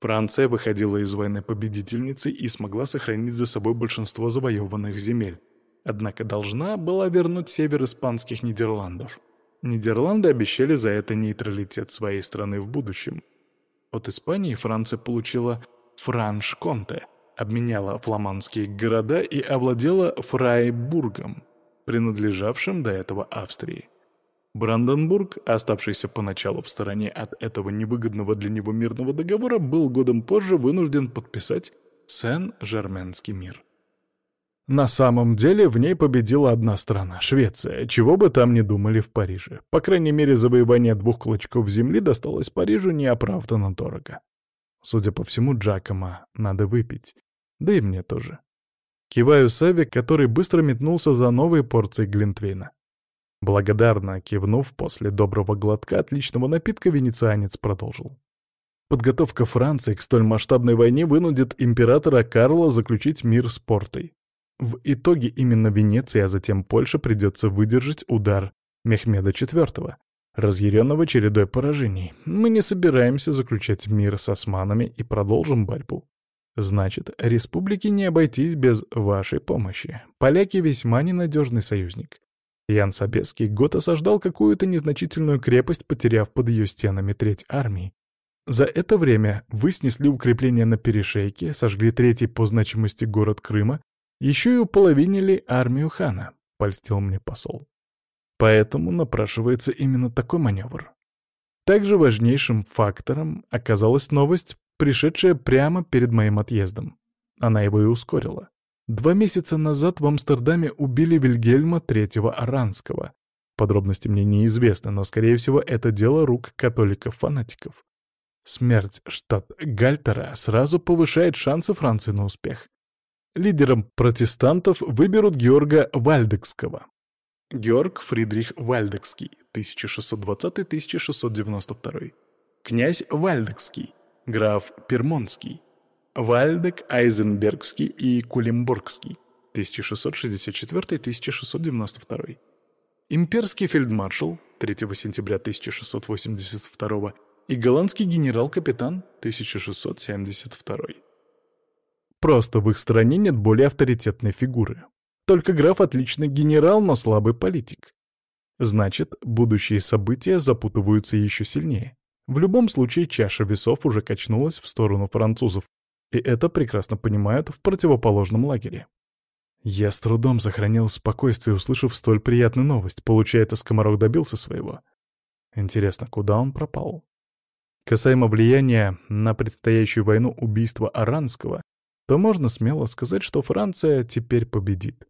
Франция выходила из войны победительницей и смогла сохранить за собой большинство завоеванных земель. Однако должна была вернуть север испанских Нидерландов. Нидерланды обещали за это нейтралитет своей страны в будущем. От Испании Франция получила Франш-Конте, обменяла фламандские города и овладела Фрайбургом, принадлежавшим до этого Австрии. Бранденбург, оставшийся поначалу в стороне от этого невыгодного для него мирного договора, был годом позже вынужден подписать Сен-Жерменский мир. На самом деле в ней победила одна страна — Швеция, чего бы там ни думали в Париже. По крайней мере, завоевание двух клочков земли досталось Парижу неоправданно дорого. Судя по всему, Джакома надо выпить. Да и мне тоже. Киваю Саве, который быстро метнулся за новой порцией Глинтвейна. Благодарно кивнув после доброго глотка отличного напитка, венецианец продолжил. Подготовка Франции к столь масштабной войне вынудит императора Карла заключить мир с Портой. В итоге именно Венеции, а затем Польша придется выдержать удар Мехмеда IV, разъяренного чередой поражений. Мы не собираемся заключать мир с османами и продолжим борьбу. Значит, республике не обойтись без вашей помощи. Поляки весьма ненадежный союзник. Ян Собеский год осаждал какую-то незначительную крепость, потеряв под ее стенами треть армии. За это время вы снесли укрепления на перешейке, сожгли третий по значимости город Крыма, еще и уполовинили армию хана, — польстил мне посол. Поэтому напрашивается именно такой маневр. Также важнейшим фактором оказалась новость, пришедшая прямо перед моим отъездом. Она его и ускорила. Два месяца назад в Амстердаме убили Вильгельма III Аранского. Подробности мне неизвестны, но, скорее всего, это дело рук католиков-фанатиков. Смерть штат Гальтера сразу повышает шансы Франции на успех. Лидером протестантов выберут Георга Вальдекского. Георг Фридрих Вальдекский, 1620-1692. Князь Вальдекский, граф Пермонский, Вальдек Айзенбергский и Кулембургский, 1664-1692. Имперский фельдмаршал 3 сентября 1682 и голландский генерал-капитан 1672. Просто в их стране нет более авторитетной фигуры. Только граф отличный генерал, но слабый политик. Значит, будущие события запутываются еще сильнее. В любом случае, чаша весов уже качнулась в сторону французов, и это прекрасно понимают в противоположном лагере. Я с трудом сохранил спокойствие, услышав столь приятную новость. Получается, скоморок добился своего. Интересно, куда он пропал? Касаемо влияния на предстоящую войну убийства Аранского, то можно смело сказать, что Франция теперь победит.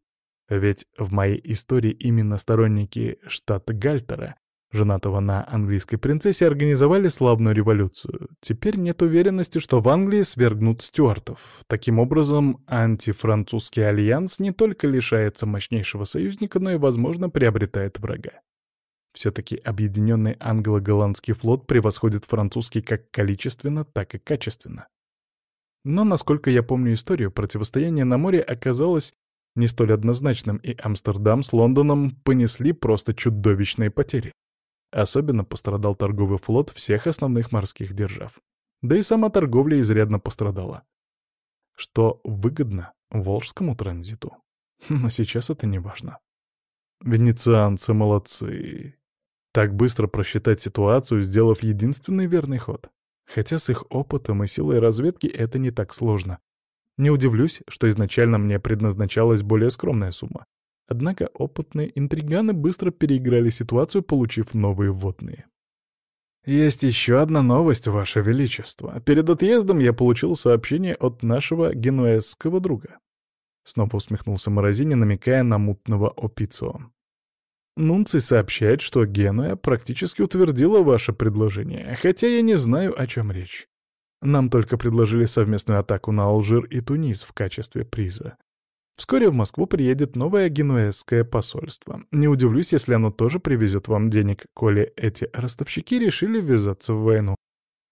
Ведь в моей истории именно сторонники штата Гальтера, женатого на английской принцессе, организовали славную революцию. Теперь нет уверенности, что в Англии свергнут стюартов. Таким образом, антифранцузский альянс не только лишается мощнейшего союзника, но и, возможно, приобретает врага. Все-таки объединенный англо-голландский флот превосходит французский как количественно, так и качественно. Но, насколько я помню историю, противостояние на море оказалось не столь однозначным, и Амстердам с Лондоном понесли просто чудовищные потери. Особенно пострадал торговый флот всех основных морских держав. Да и сама торговля изрядно пострадала. Что выгодно волжскому транзиту. Но сейчас это не важно. Венецианцы молодцы. Так быстро просчитать ситуацию, сделав единственный верный ход. Хотя с их опытом и силой разведки это не так сложно. Не удивлюсь, что изначально мне предназначалась более скромная сумма. Однако опытные интриганы быстро переиграли ситуацию, получив новые вводные. «Есть еще одна новость, Ваше Величество. Перед отъездом я получил сообщение от нашего генуэзского друга». Снова усмехнулся Морозини, намекая на мутного Опицо. Нунций сообщает, что Генуя практически утвердила ваше предложение, хотя я не знаю, о чем речь. Нам только предложили совместную атаку на Алжир и Тунис в качестве приза. Вскоре в Москву приедет новое генуэзское посольство. Не удивлюсь, если оно тоже привезет вам денег, коли эти ростовщики решили ввязаться в войну.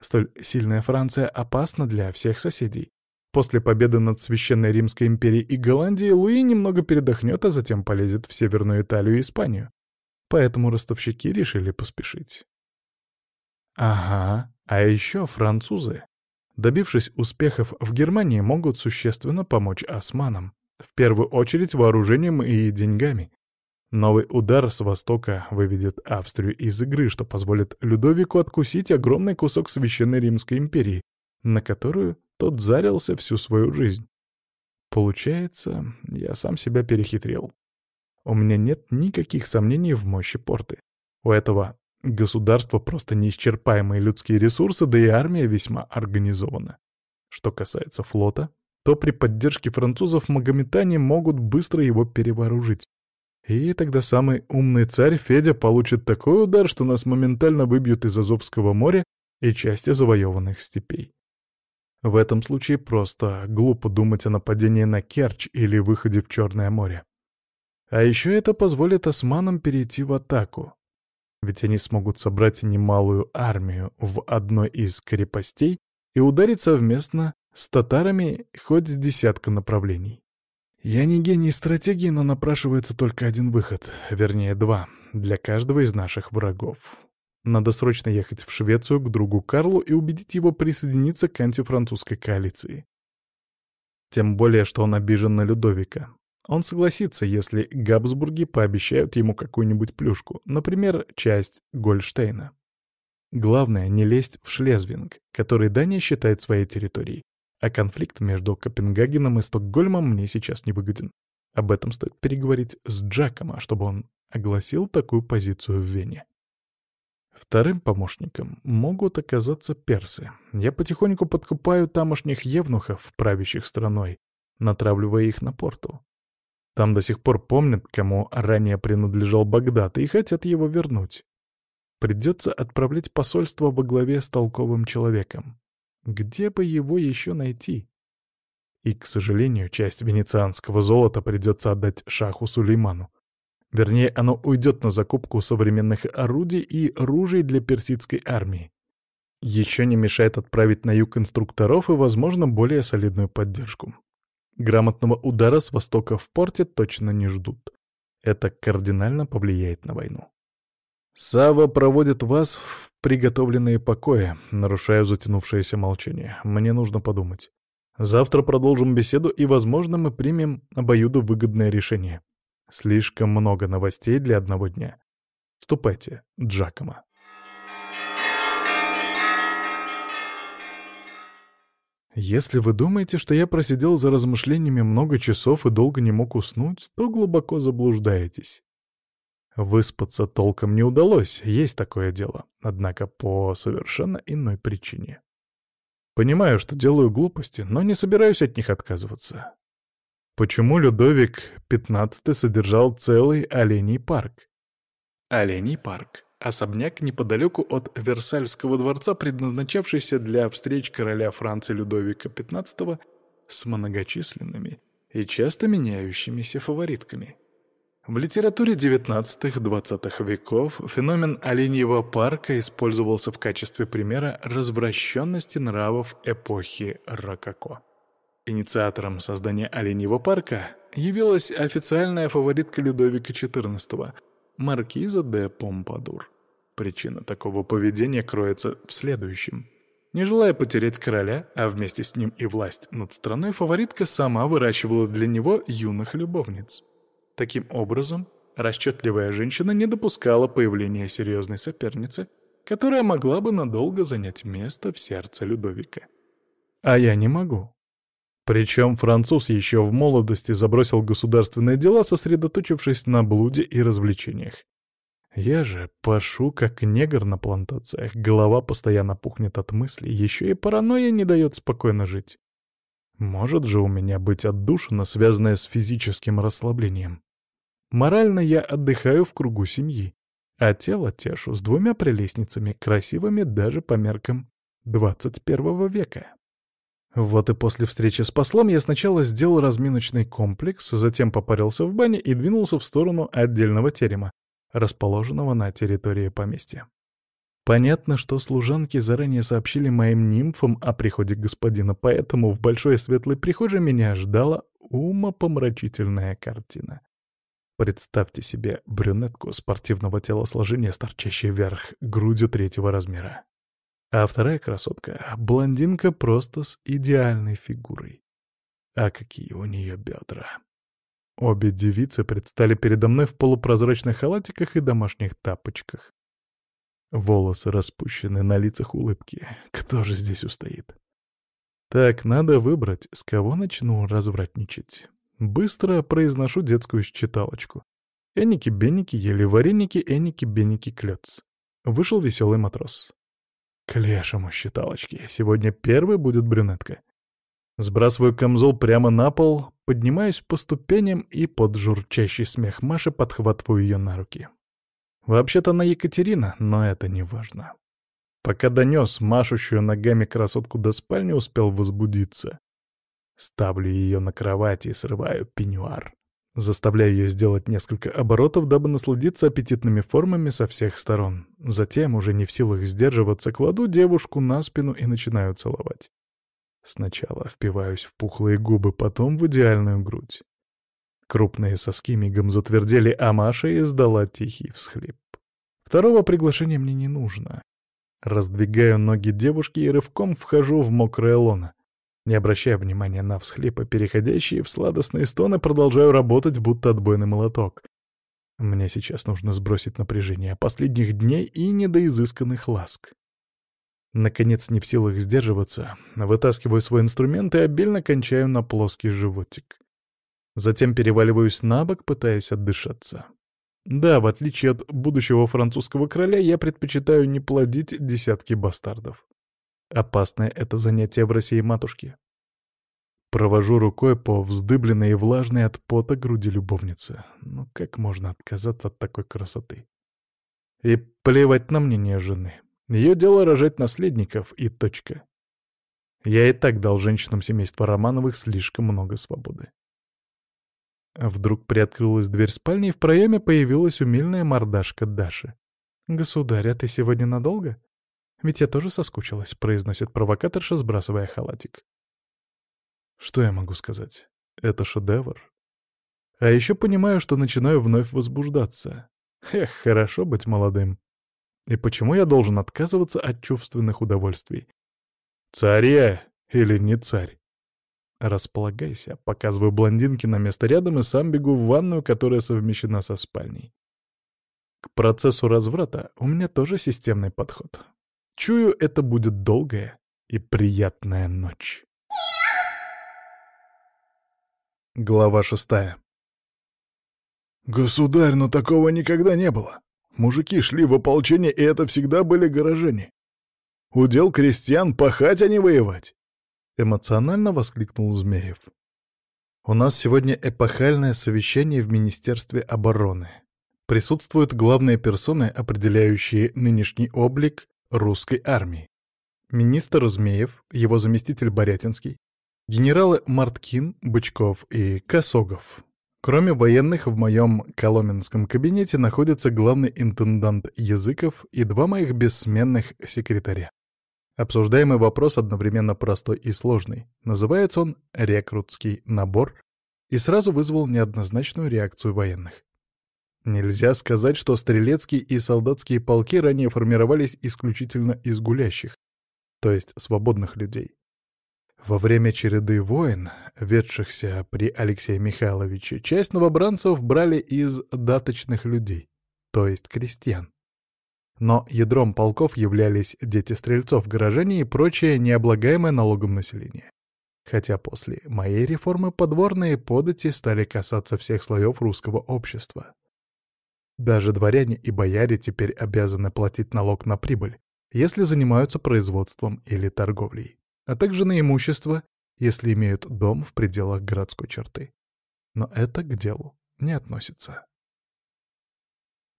Столь сильная Франция опасна для всех соседей. После победы над Священной Римской империей и Голландией Луи немного передохнет, а затем полезет в Северную Италию и Испанию. Поэтому ростовщики решили поспешить. Ага, а еще французы, добившись успехов в Германии, могут существенно помочь османам. В первую очередь вооружением и деньгами. Новый удар с востока выведет Австрию из игры, что позволит Людовику откусить огромный кусок Священной Римской империи, на которую тот зарился всю свою жизнь. Получается, я сам себя перехитрил. У меня нет никаких сомнений в мощи порты. У этого государства просто неисчерпаемые людские ресурсы, да и армия весьма организована. Что касается флота, то при поддержке французов магометане могут быстро его перевооружить. И тогда самый умный царь Федя получит такой удар, что нас моментально выбьют из Азовского моря и части завоеванных степей. В этом случае просто глупо думать о нападении на Керчь или выходе в Черное море. А еще это позволит османам перейти в атаку. Ведь они смогут собрать немалую армию в одной из крепостей и ударить совместно с татарами хоть с десятка направлений. Я не гений стратегии, но напрашивается только один выход, вернее два, для каждого из наших врагов. Надо срочно ехать в Швецию к другу Карлу и убедить его присоединиться к антифранцузской коалиции. Тем более, что он обижен на Людовика. Он согласится, если Габсбурги пообещают ему какую-нибудь плюшку, например, часть Гольштейна. Главное — не лезть в Шлезвинг, который Дания считает своей территорией, а конфликт между Копенгагеном и Стокгольмом мне сейчас не выгоден. Об этом стоит переговорить с Джакома, чтобы он огласил такую позицию в Вене. Вторым помощником могут оказаться персы. Я потихоньку подкупаю тамошних евнухов, правящих страной, натравливая их на порту. Там до сих пор помнят, кому ранее принадлежал Багдад, и хотят его вернуть. Придется отправлять посольство во главе с толковым человеком. Где бы его еще найти? И, к сожалению, часть венецианского золота придется отдать шаху Сулейману. Вернее, оно уйдет на закупку современных орудий и ружей для персидской армии. Еще не мешает отправить на юг инструкторов и, возможно, более солидную поддержку. Грамотного удара с востока в порте точно не ждут. Это кардинально повлияет на войну. Сава проводит вас в приготовленные покои, нарушая затянувшееся молчание. Мне нужно подумать. Завтра продолжим беседу, и, возможно, мы примем обоюдовыгодное решение. Слишком много новостей для одного дня. Ступайте, Джакома. Если вы думаете, что я просидел за размышлениями много часов и долго не мог уснуть, то глубоко заблуждаетесь. Выспаться толком не удалось, есть такое дело, однако по совершенно иной причине. Понимаю, что делаю глупости, но не собираюсь от них отказываться. Почему Людовик XV содержал целый оленей парк? Оленей парк — особняк неподалеку от Версальского дворца, предназначавшийся для встреч короля Франции Людовика XV с многочисленными и часто меняющимися фаворитками. В литературе XIX-XX веков феномен оленьего парка использовался в качестве примера развращенности нравов эпохи Рококо. Инициатором создания Оленьего парка явилась официальная фаворитка Людовика XIV, маркиза де Помпадур. Причина такого поведения кроется в следующем. Не желая потерять короля, а вместе с ним и власть над страной, фаворитка сама выращивала для него юных любовниц. Таким образом, расчетливая женщина не допускала появления серьезной соперницы, которая могла бы надолго занять место в сердце Людовика. А я не могу. Причем француз еще в молодости забросил государственные дела, сосредоточившись на блуде и развлечениях. Я же пашу, как негр на плантациях, голова постоянно пухнет от мыслей, еще и паранойя не дает спокойно жить. Может же у меня быть отдушина, связанная с физическим расслаблением. Морально я отдыхаю в кругу семьи, а тело тешу с двумя прелестницами, красивыми даже по меркам 21 века. Вот и после встречи с послом я сначала сделал разминочный комплекс, затем попарился в бане и двинулся в сторону отдельного терема, расположенного на территории поместья. Понятно, что служанки заранее сообщили моим нимфам о приходе господина, поэтому в большой светлой прихожей меня ждала умопомрачительная картина. Представьте себе брюнетку спортивного телосложения с торчащей вверх грудью третьего размера. А вторая красотка — блондинка просто с идеальной фигурой. А какие у нее бедра! Обе девицы предстали передо мной в полупрозрачных халатиках и домашних тапочках. Волосы распущены, на лицах улыбки. Кто же здесь устоит? Так, надо выбрать, с кого начну развратничать. Быстро произношу детскую считалочку. Эники-беники ели вареники, эники-беники клёц. Вышел веселый матрос. К лешему считалочки. Сегодня первой будет брюнетка. Сбрасываю камзол прямо на пол, поднимаюсь по ступеням и под журчащий смех Маши подхватываю ее на руки. Вообще-то она Екатерина, но это не важно. Пока донес машущую ногами красотку до спальни, успел возбудиться. Ставлю ее на кровать и срываю пеньюар. Заставляю ее сделать несколько оборотов, дабы насладиться аппетитными формами со всех сторон. Затем, уже не в силах сдерживаться, кладу девушку на спину и начинаю целовать. Сначала впиваюсь в пухлые губы, потом в идеальную грудь. Крупные соски мигом затвердели, а Маша издала тихий всхлип. Второго приглашения мне не нужно. Раздвигаю ноги девушки и рывком вхожу в мокрое лоно. Не обращая внимания на всхлипы, переходящие в сладостные стоны, продолжаю работать, будто отбойный молоток. Мне сейчас нужно сбросить напряжение последних дней и недоизысканных ласк. Наконец, не в силах сдерживаться, вытаскиваю свой инструмент и обильно кончаю на плоский животик. Затем переваливаюсь на бок, пытаясь отдышаться. Да, в отличие от будущего французского короля, я предпочитаю не плодить десятки бастардов. Опасное это занятие в России матушки. Провожу рукой по вздыбленной и влажной от пота груди любовницы. Ну как можно отказаться от такой красоты? И плевать на мнение жены. Ее дело рожать наследников и точка. Я и так дал женщинам семейства Романовых слишком много свободы. Вдруг приоткрылась дверь спальни, и в проеме появилась умильная мордашка Даши. «Государь, а ты сегодня надолго?» «Ведь я тоже соскучилась», — произносит провокаторша, сбрасывая халатик. Что я могу сказать? Это шедевр. А еще понимаю, что начинаю вновь возбуждаться. Эх, хорошо быть молодым. И почему я должен отказываться от чувственных удовольствий? Царь я или не царь? Располагайся, показываю блондинке на место рядом и сам бегу в ванную, которая совмещена со спальней. К процессу разврата у меня тоже системный подход. Чую, это будет долгая и приятная ночь. Глава шестая «Государь, но такого никогда не было. Мужики шли в ополчение, и это всегда были горожане. Удел крестьян пахать, а не воевать. Эмоционально воскликнул Змеев. «У нас сегодня эпохальное совещание в Министерстве обороны. Присутствуют главные персоны, определяющие нынешний облик русской армии. Министр Змеев, его заместитель Борятинский, генералы Марткин, Бычков и Косогов. Кроме военных, в моем коломенском кабинете находится главный интендант Языков и два моих бессменных секретаря. Обсуждаемый вопрос одновременно простой и сложный. Называется он «рекрутский набор» и сразу вызвал неоднозначную реакцию военных. Нельзя сказать, что стрелецкие и солдатские полки ранее формировались исключительно из гулящих, то есть свободных людей. Во время череды войн, ведшихся при Алексее Михайловиче, часть новобранцев брали из даточных людей, то есть крестьян. Но ядром полков являлись дети стрельцов, горожане и прочее необлагаемое налогом население. Хотя после моей реформы подворные подати стали касаться всех слоев русского общества. Даже дворяне и бояре теперь обязаны платить налог на прибыль, если занимаются производством или торговлей, а также на имущество, если имеют дом в пределах городской черты. Но это к делу не относится.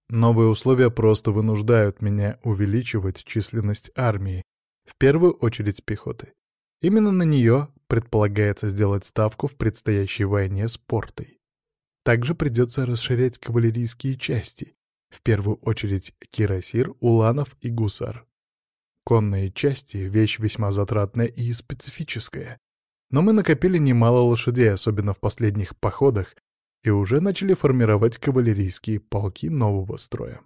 Новые условия просто вынуждают меня увеличивать численность армии, в первую очередь пехоты. Именно на нее предполагается сделать ставку в предстоящей войне с портой. Также придется расширять кавалерийские части, в первую очередь кирасир, уланов и гусар. Конные части — вещь весьма затратная и специфическая. Но мы накопили немало лошадей, особенно в последних походах, и уже начали формировать кавалерийские полки нового строя.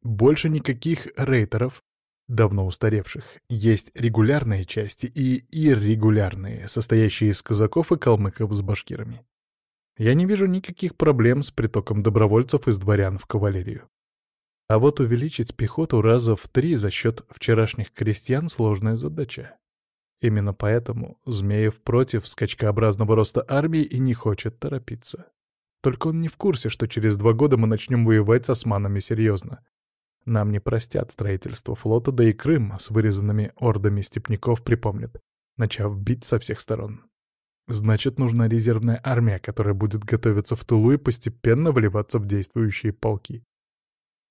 Больше никаких рейтеров, давно устаревших. Есть регулярные части и иррегулярные, состоящие из казаков и калмыков с башкирами. Я не вижу никаких проблем с притоком добровольцев из дворян в кавалерию. А вот увеличить пехоту раза в три за счет вчерашних крестьян — сложная задача. Именно поэтому Змеев против скачкообразного роста армии и не хочет торопиться. Только он не в курсе, что через два года мы начнем воевать с османами серьезно. Нам не простят строительство флота, да и Крым с вырезанными ордами степняков припомнят, начав бить со всех сторон. Значит, нужна резервная армия, которая будет готовиться в тылу и постепенно вливаться в действующие полки.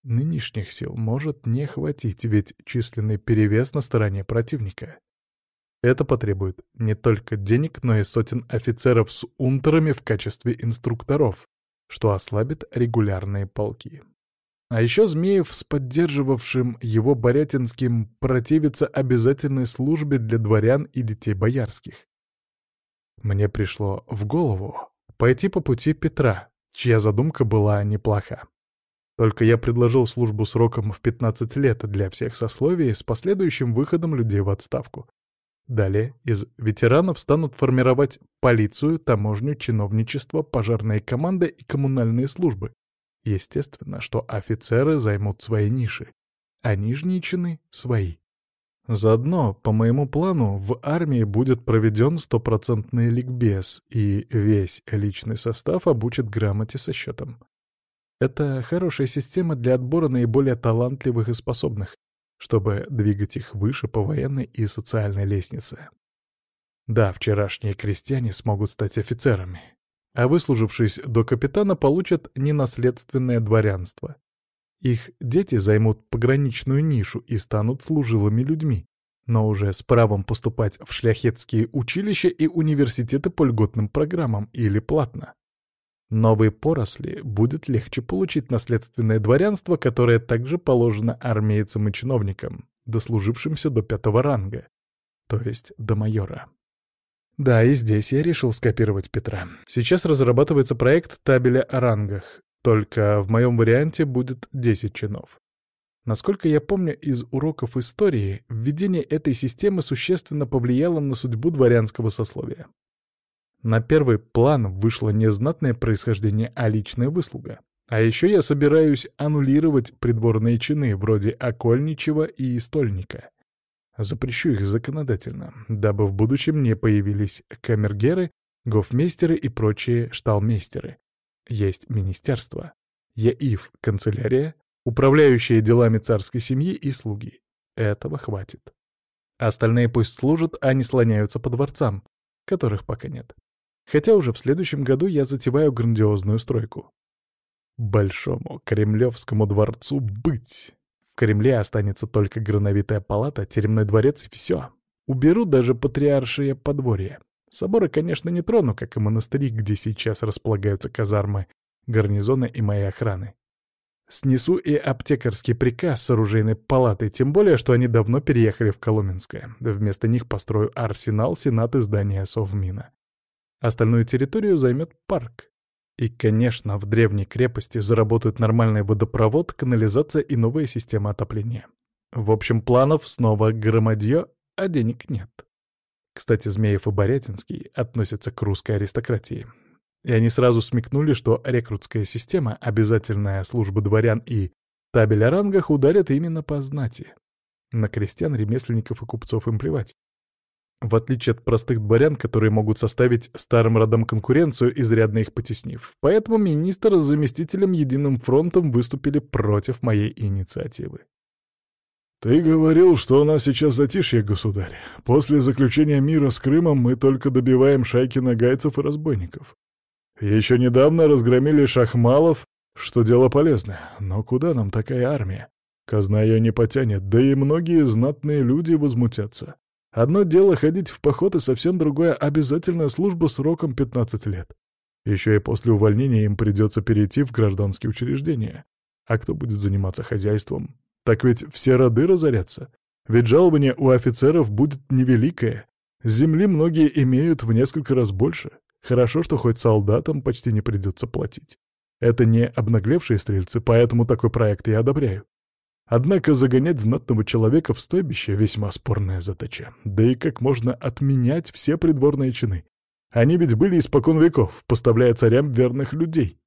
Нынешних сил может не хватить, ведь численный перевес на стороне противника. Это потребует не только денег, но и сотен офицеров с унтерами в качестве инструкторов, что ослабит регулярные полки. А еще Змеев с поддерживавшим его Борятинским противится обязательной службе для дворян и детей боярских. Мне пришло в голову пойти по пути Петра, чья задумка была неплоха. Только я предложил службу сроком в 15 лет для всех сословий с последующим выходом людей в отставку. Далее из ветеранов станут формировать полицию, таможню, чиновничество, пожарные команды и коммунальные службы. Естественно, что офицеры займут свои ниши, а нижние чины — свои. Заодно, по моему плану, в армии будет проведен стопроцентный ликбез, и весь личный состав обучит грамоте со счетом. Это хорошая система для отбора наиболее талантливых и способных, чтобы двигать их выше по военной и социальной лестнице. Да, вчерашние крестьяне смогут стать офицерами, а выслужившись до капитана, получат ненаследственное дворянство. Их дети займут пограничную нишу и станут служилыми людьми, но уже с правом поступать в шляхетские училища и университеты по льготным программам или платно. Новые поросли будет легче получить наследственное дворянство, которое также положено армейцам и чиновникам, дослужившимся до пятого ранга, то есть до майора. Да, и здесь я решил скопировать Петра. Сейчас разрабатывается проект табеля о рангах, только в моем варианте будет 10 чинов. Насколько я помню из уроков истории, введение этой системы существенно повлияло на судьбу дворянского сословия. На первый план вышло не знатное происхождение, а личная выслуга. А еще я собираюсь аннулировать придворные чины вроде окольничего и стольника. Запрещу их законодательно, дабы в будущем не появились камергеры, гофмейстеры и прочие шталмейстеры, есть министерство. ЕИФ — канцелярия, управляющие делами царской семьи и слуги. Этого хватит. Остальные пусть служат, а не слоняются по дворцам, которых пока нет. Хотя уже в следующем году я затеваю грандиозную стройку. Большому Кремлевскому дворцу быть. В Кремле останется только грановитая палата, тюремной дворец и все. Уберу даже патриаршие подворье. Соборы, конечно, не трону, как и монастыри, где сейчас располагаются казармы, гарнизоны и моей охраны. Снесу и аптекарский приказ с оружейной палатой, тем более, что они давно переехали в Коломенское. Вместо них построю арсенал, сенат и здание Совмина. Остальную территорию займет парк. И, конечно, в древней крепости заработают нормальный водопровод, канализация и новая система отопления. В общем, планов снова громадье, а денег нет. Кстати, Змеев и Борятинский относятся к русской аристократии. И они сразу смекнули, что рекрутская система, обязательная служба дворян и табель о рангах ударят именно по знати. На крестьян, ремесленников и купцов им плевать. В отличие от простых дворян, которые могут составить старым родам конкуренцию, изрядно их потеснив. Поэтому министр с заместителем Единым фронтом выступили против моей инициативы. «Ты говорил, что у нас сейчас затишье, государь. После заключения мира с Крымом мы только добиваем шайки нагайцев и разбойников. Еще недавно разгромили шахмалов, что дело полезное. Но куда нам такая армия? Казна ее не потянет, да и многие знатные люди возмутятся. Одно дело ходить в поход, и совсем другое — обязательная служба сроком 15 лет. Еще и после увольнения им придется перейти в гражданские учреждения. А кто будет заниматься хозяйством? Так ведь все роды разорятся. Ведь жалование у офицеров будет невеликое. Земли многие имеют в несколько раз больше. Хорошо, что хоть солдатам почти не придется платить. Это не обнаглевшие стрельцы, поэтому такой проект я одобряю. Однако загонять знатного человека в стойбище — весьма спорная задача. Да и как можно отменять все придворные чины? Они ведь были испокон веков, поставляя царям верных людей.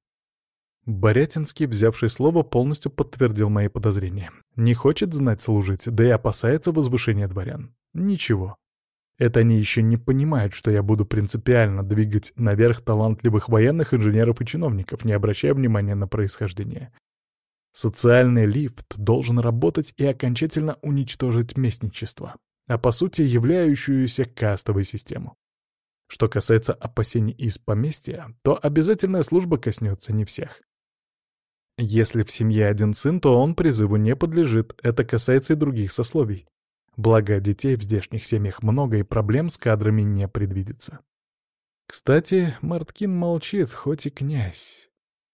Борятинский, взявший слово, полностью подтвердил мои подозрения. Не хочет знать служить, да и опасается возвышения дворян. Ничего. Это они еще не понимают, что я буду принципиально двигать наверх талантливых военных инженеров и чиновников, не обращая внимания на происхождение. Социальный лифт должен работать и окончательно уничтожить местничество, а по сути являющуюся кастовой систему. Что касается опасений из поместья, то обязательная служба коснется не всех. Если в семье один сын, то он призыву не подлежит, это касается и других сословий. Благо, детей в здешних семьях много, и проблем с кадрами не предвидится. Кстати, Марткин молчит, хоть и князь.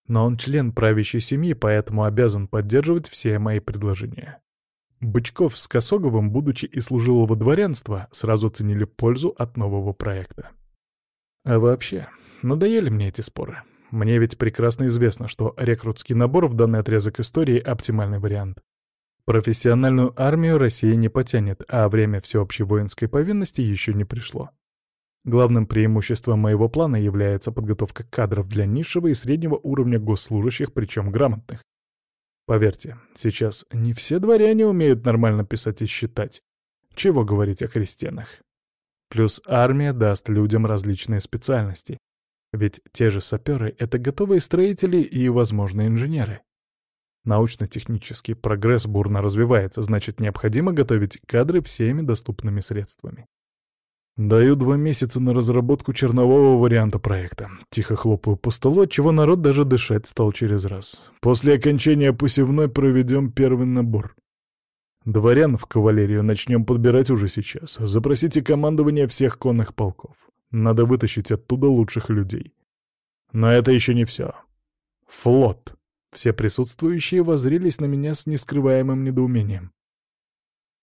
Но он член правящей семьи, поэтому обязан поддерживать все мои предложения. Бычков с Косоговым, будучи и служилого дворянства, сразу оценили пользу от нового проекта. А вообще, надоели мне эти споры. Мне ведь прекрасно известно, что рекрутский набор в данный отрезок истории — оптимальный вариант. Профессиональную армию Россия не потянет, а время всеобщей воинской повинности еще не пришло. Главным преимуществом моего плана является подготовка кадров для низшего и среднего уровня госслужащих, причем грамотных. Поверьте, сейчас не все дворяне умеют нормально писать и считать. Чего говорить о крестьянах. Плюс армия даст людям различные специальности. Ведь те же саперы — это готовые строители и, возможно, инженеры. Научно-технический прогресс бурно развивается, значит, необходимо готовить кадры всеми доступными средствами. Даю два месяца на разработку чернового варианта проекта. Тихо хлопаю по столу, отчего народ даже дышать стал через раз. После окончания посевной проведем первый набор. Дворян в кавалерию начнем подбирать уже сейчас. Запросите командование всех конных полков. Надо вытащить оттуда лучших людей. Но это еще не все. Флот. Все присутствующие воззрились на меня с нескрываемым недоумением.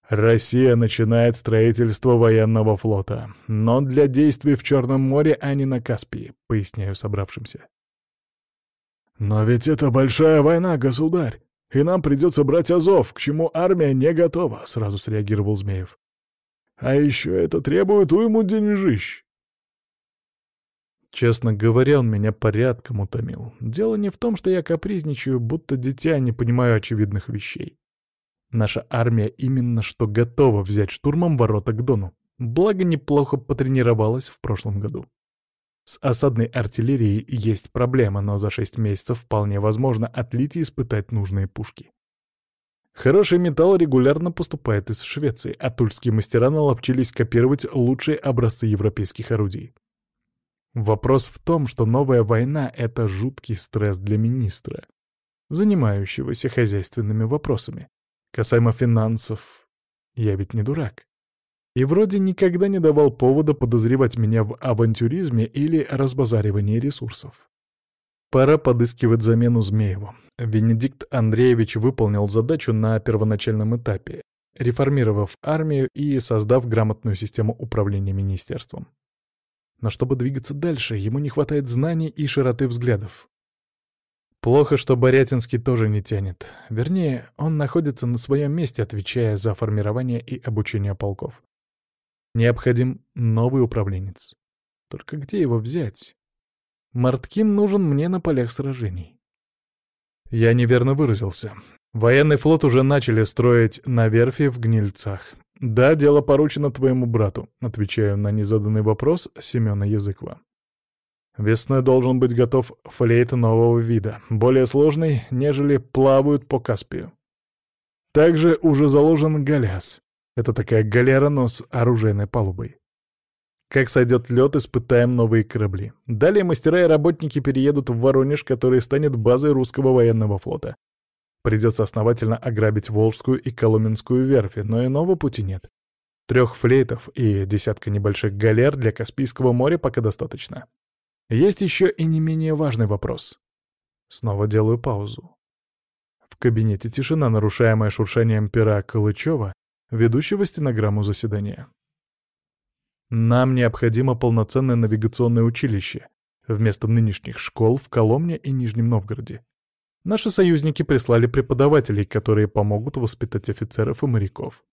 Россия начинает строительство военного флота, но для действий в Черном море, а не на Каспии, поясняю собравшимся. «Но ведь это большая война, государь, и нам придется брать Азов, к чему армия не готова», — сразу среагировал Змеев. «А еще это требует уйму деньжищ». Честно говоря, он меня порядком утомил. Дело не в том, что я капризничаю, будто дитя, не понимаю очевидных вещей. Наша армия именно что готова взять штурмом ворота к Дону. Благо, неплохо потренировалась в прошлом году. С осадной артиллерией есть проблема, но за шесть месяцев вполне возможно отлить и испытать нужные пушки. Хороший металл регулярно поступает из Швеции, а тульские мастера наловчились копировать лучшие образцы европейских орудий. Вопрос в том, что новая война — это жуткий стресс для министра, занимающегося хозяйственными вопросами. Касаемо финансов, я ведь не дурак. И вроде никогда не давал повода подозревать меня в авантюризме или разбазаривании ресурсов. Пора подыскивать замену Змееву. Венедикт Андреевич выполнил задачу на первоначальном этапе, реформировав армию и создав грамотную систему управления министерством. Но чтобы двигаться дальше, ему не хватает знаний и широты взглядов. Плохо, что Борятинский тоже не тянет. Вернее, он находится на своем месте, отвечая за формирование и обучение полков. Необходим новый управленец. Только где его взять? Марткин нужен мне на полях сражений. Я неверно выразился. Военный флот уже начали строить на верфи в Гнильцах. «Да, дело поручено твоему брату», — отвечаю на незаданный вопрос Семена Языкова. Весной должен быть готов флейт нового вида, более сложный, нежели плавают по Каспию. Также уже заложен галяс. Это такая галера, но с оружейной палубой. Как сойдет лед, испытаем новые корабли. Далее мастера и работники переедут в Воронеж, который станет базой русского военного флота. Придется основательно ограбить Волжскую и Коломенскую верфи, но иного пути нет. Трех флейтов и десятка небольших галер для Каспийского моря пока достаточно. Есть еще и не менее важный вопрос. Снова делаю паузу. В кабинете тишина, нарушаемая шуршанием пера Калычева, ведущего стенограмму заседания. Нам необходимо полноценное навигационное училище вместо нынешних школ в Коломне и Нижнем Новгороде. Наши союзники прислали преподавателей, которые помогут воспитать офицеров и моряков.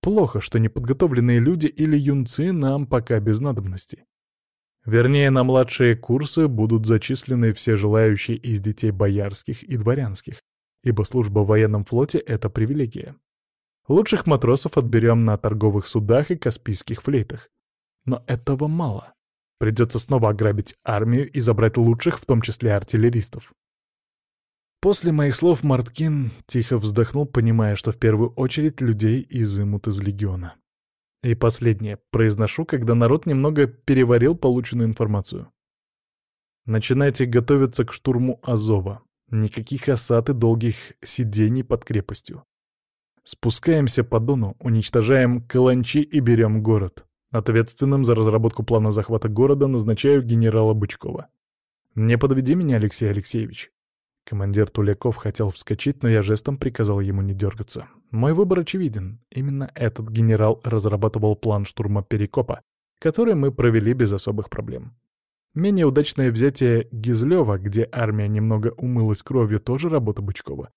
Плохо, что неподготовленные люди или юнцы нам пока без надобности. Вернее, на младшие курсы будут зачислены все желающие из детей боярских и дворянских, ибо служба в военном флоте — это привилегия. Лучших матросов отберем на торговых судах и каспийских флейтах. Но этого мало. Придется снова ограбить армию и забрать лучших, в том числе артиллеристов. После моих слов Марткин тихо вздохнул, понимая, что в первую очередь людей изымут из легиона. И последнее произношу, когда народ немного переварил полученную информацию. Начинайте готовиться к штурму Азова. Никаких осад и долгих сидений под крепостью. Спускаемся по Дону, уничтожаем Каланчи и берем город. Ответственным за разработку плана захвата города назначаю генерала Бычкова. Не подведи меня, Алексей Алексеевич. Командир Туляков хотел вскочить, но я жестом приказал ему не дергаться. Мой выбор очевиден. Именно этот генерал разрабатывал план штурма Перекопа, который мы провели без особых проблем. Менее удачное взятие Гизлева, где армия немного умылась кровью, тоже работа Бычкова.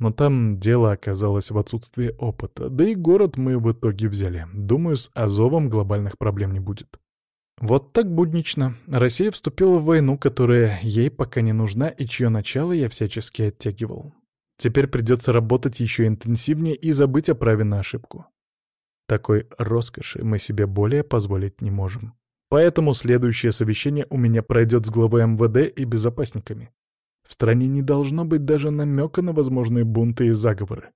Но там дело оказалось в отсутствии опыта, да и город мы в итоге взяли. Думаю, с Азовом глобальных проблем не будет. Вот так буднично. Россия вступила в войну, которая ей пока не нужна и чье начало я всячески оттягивал. Теперь придется работать еще интенсивнее и забыть о праве на ошибку. Такой роскоши мы себе более позволить не можем. Поэтому следующее совещание у меня пройдет с главой МВД и безопасниками. В стране не должно быть даже намека на возможные бунты и заговоры.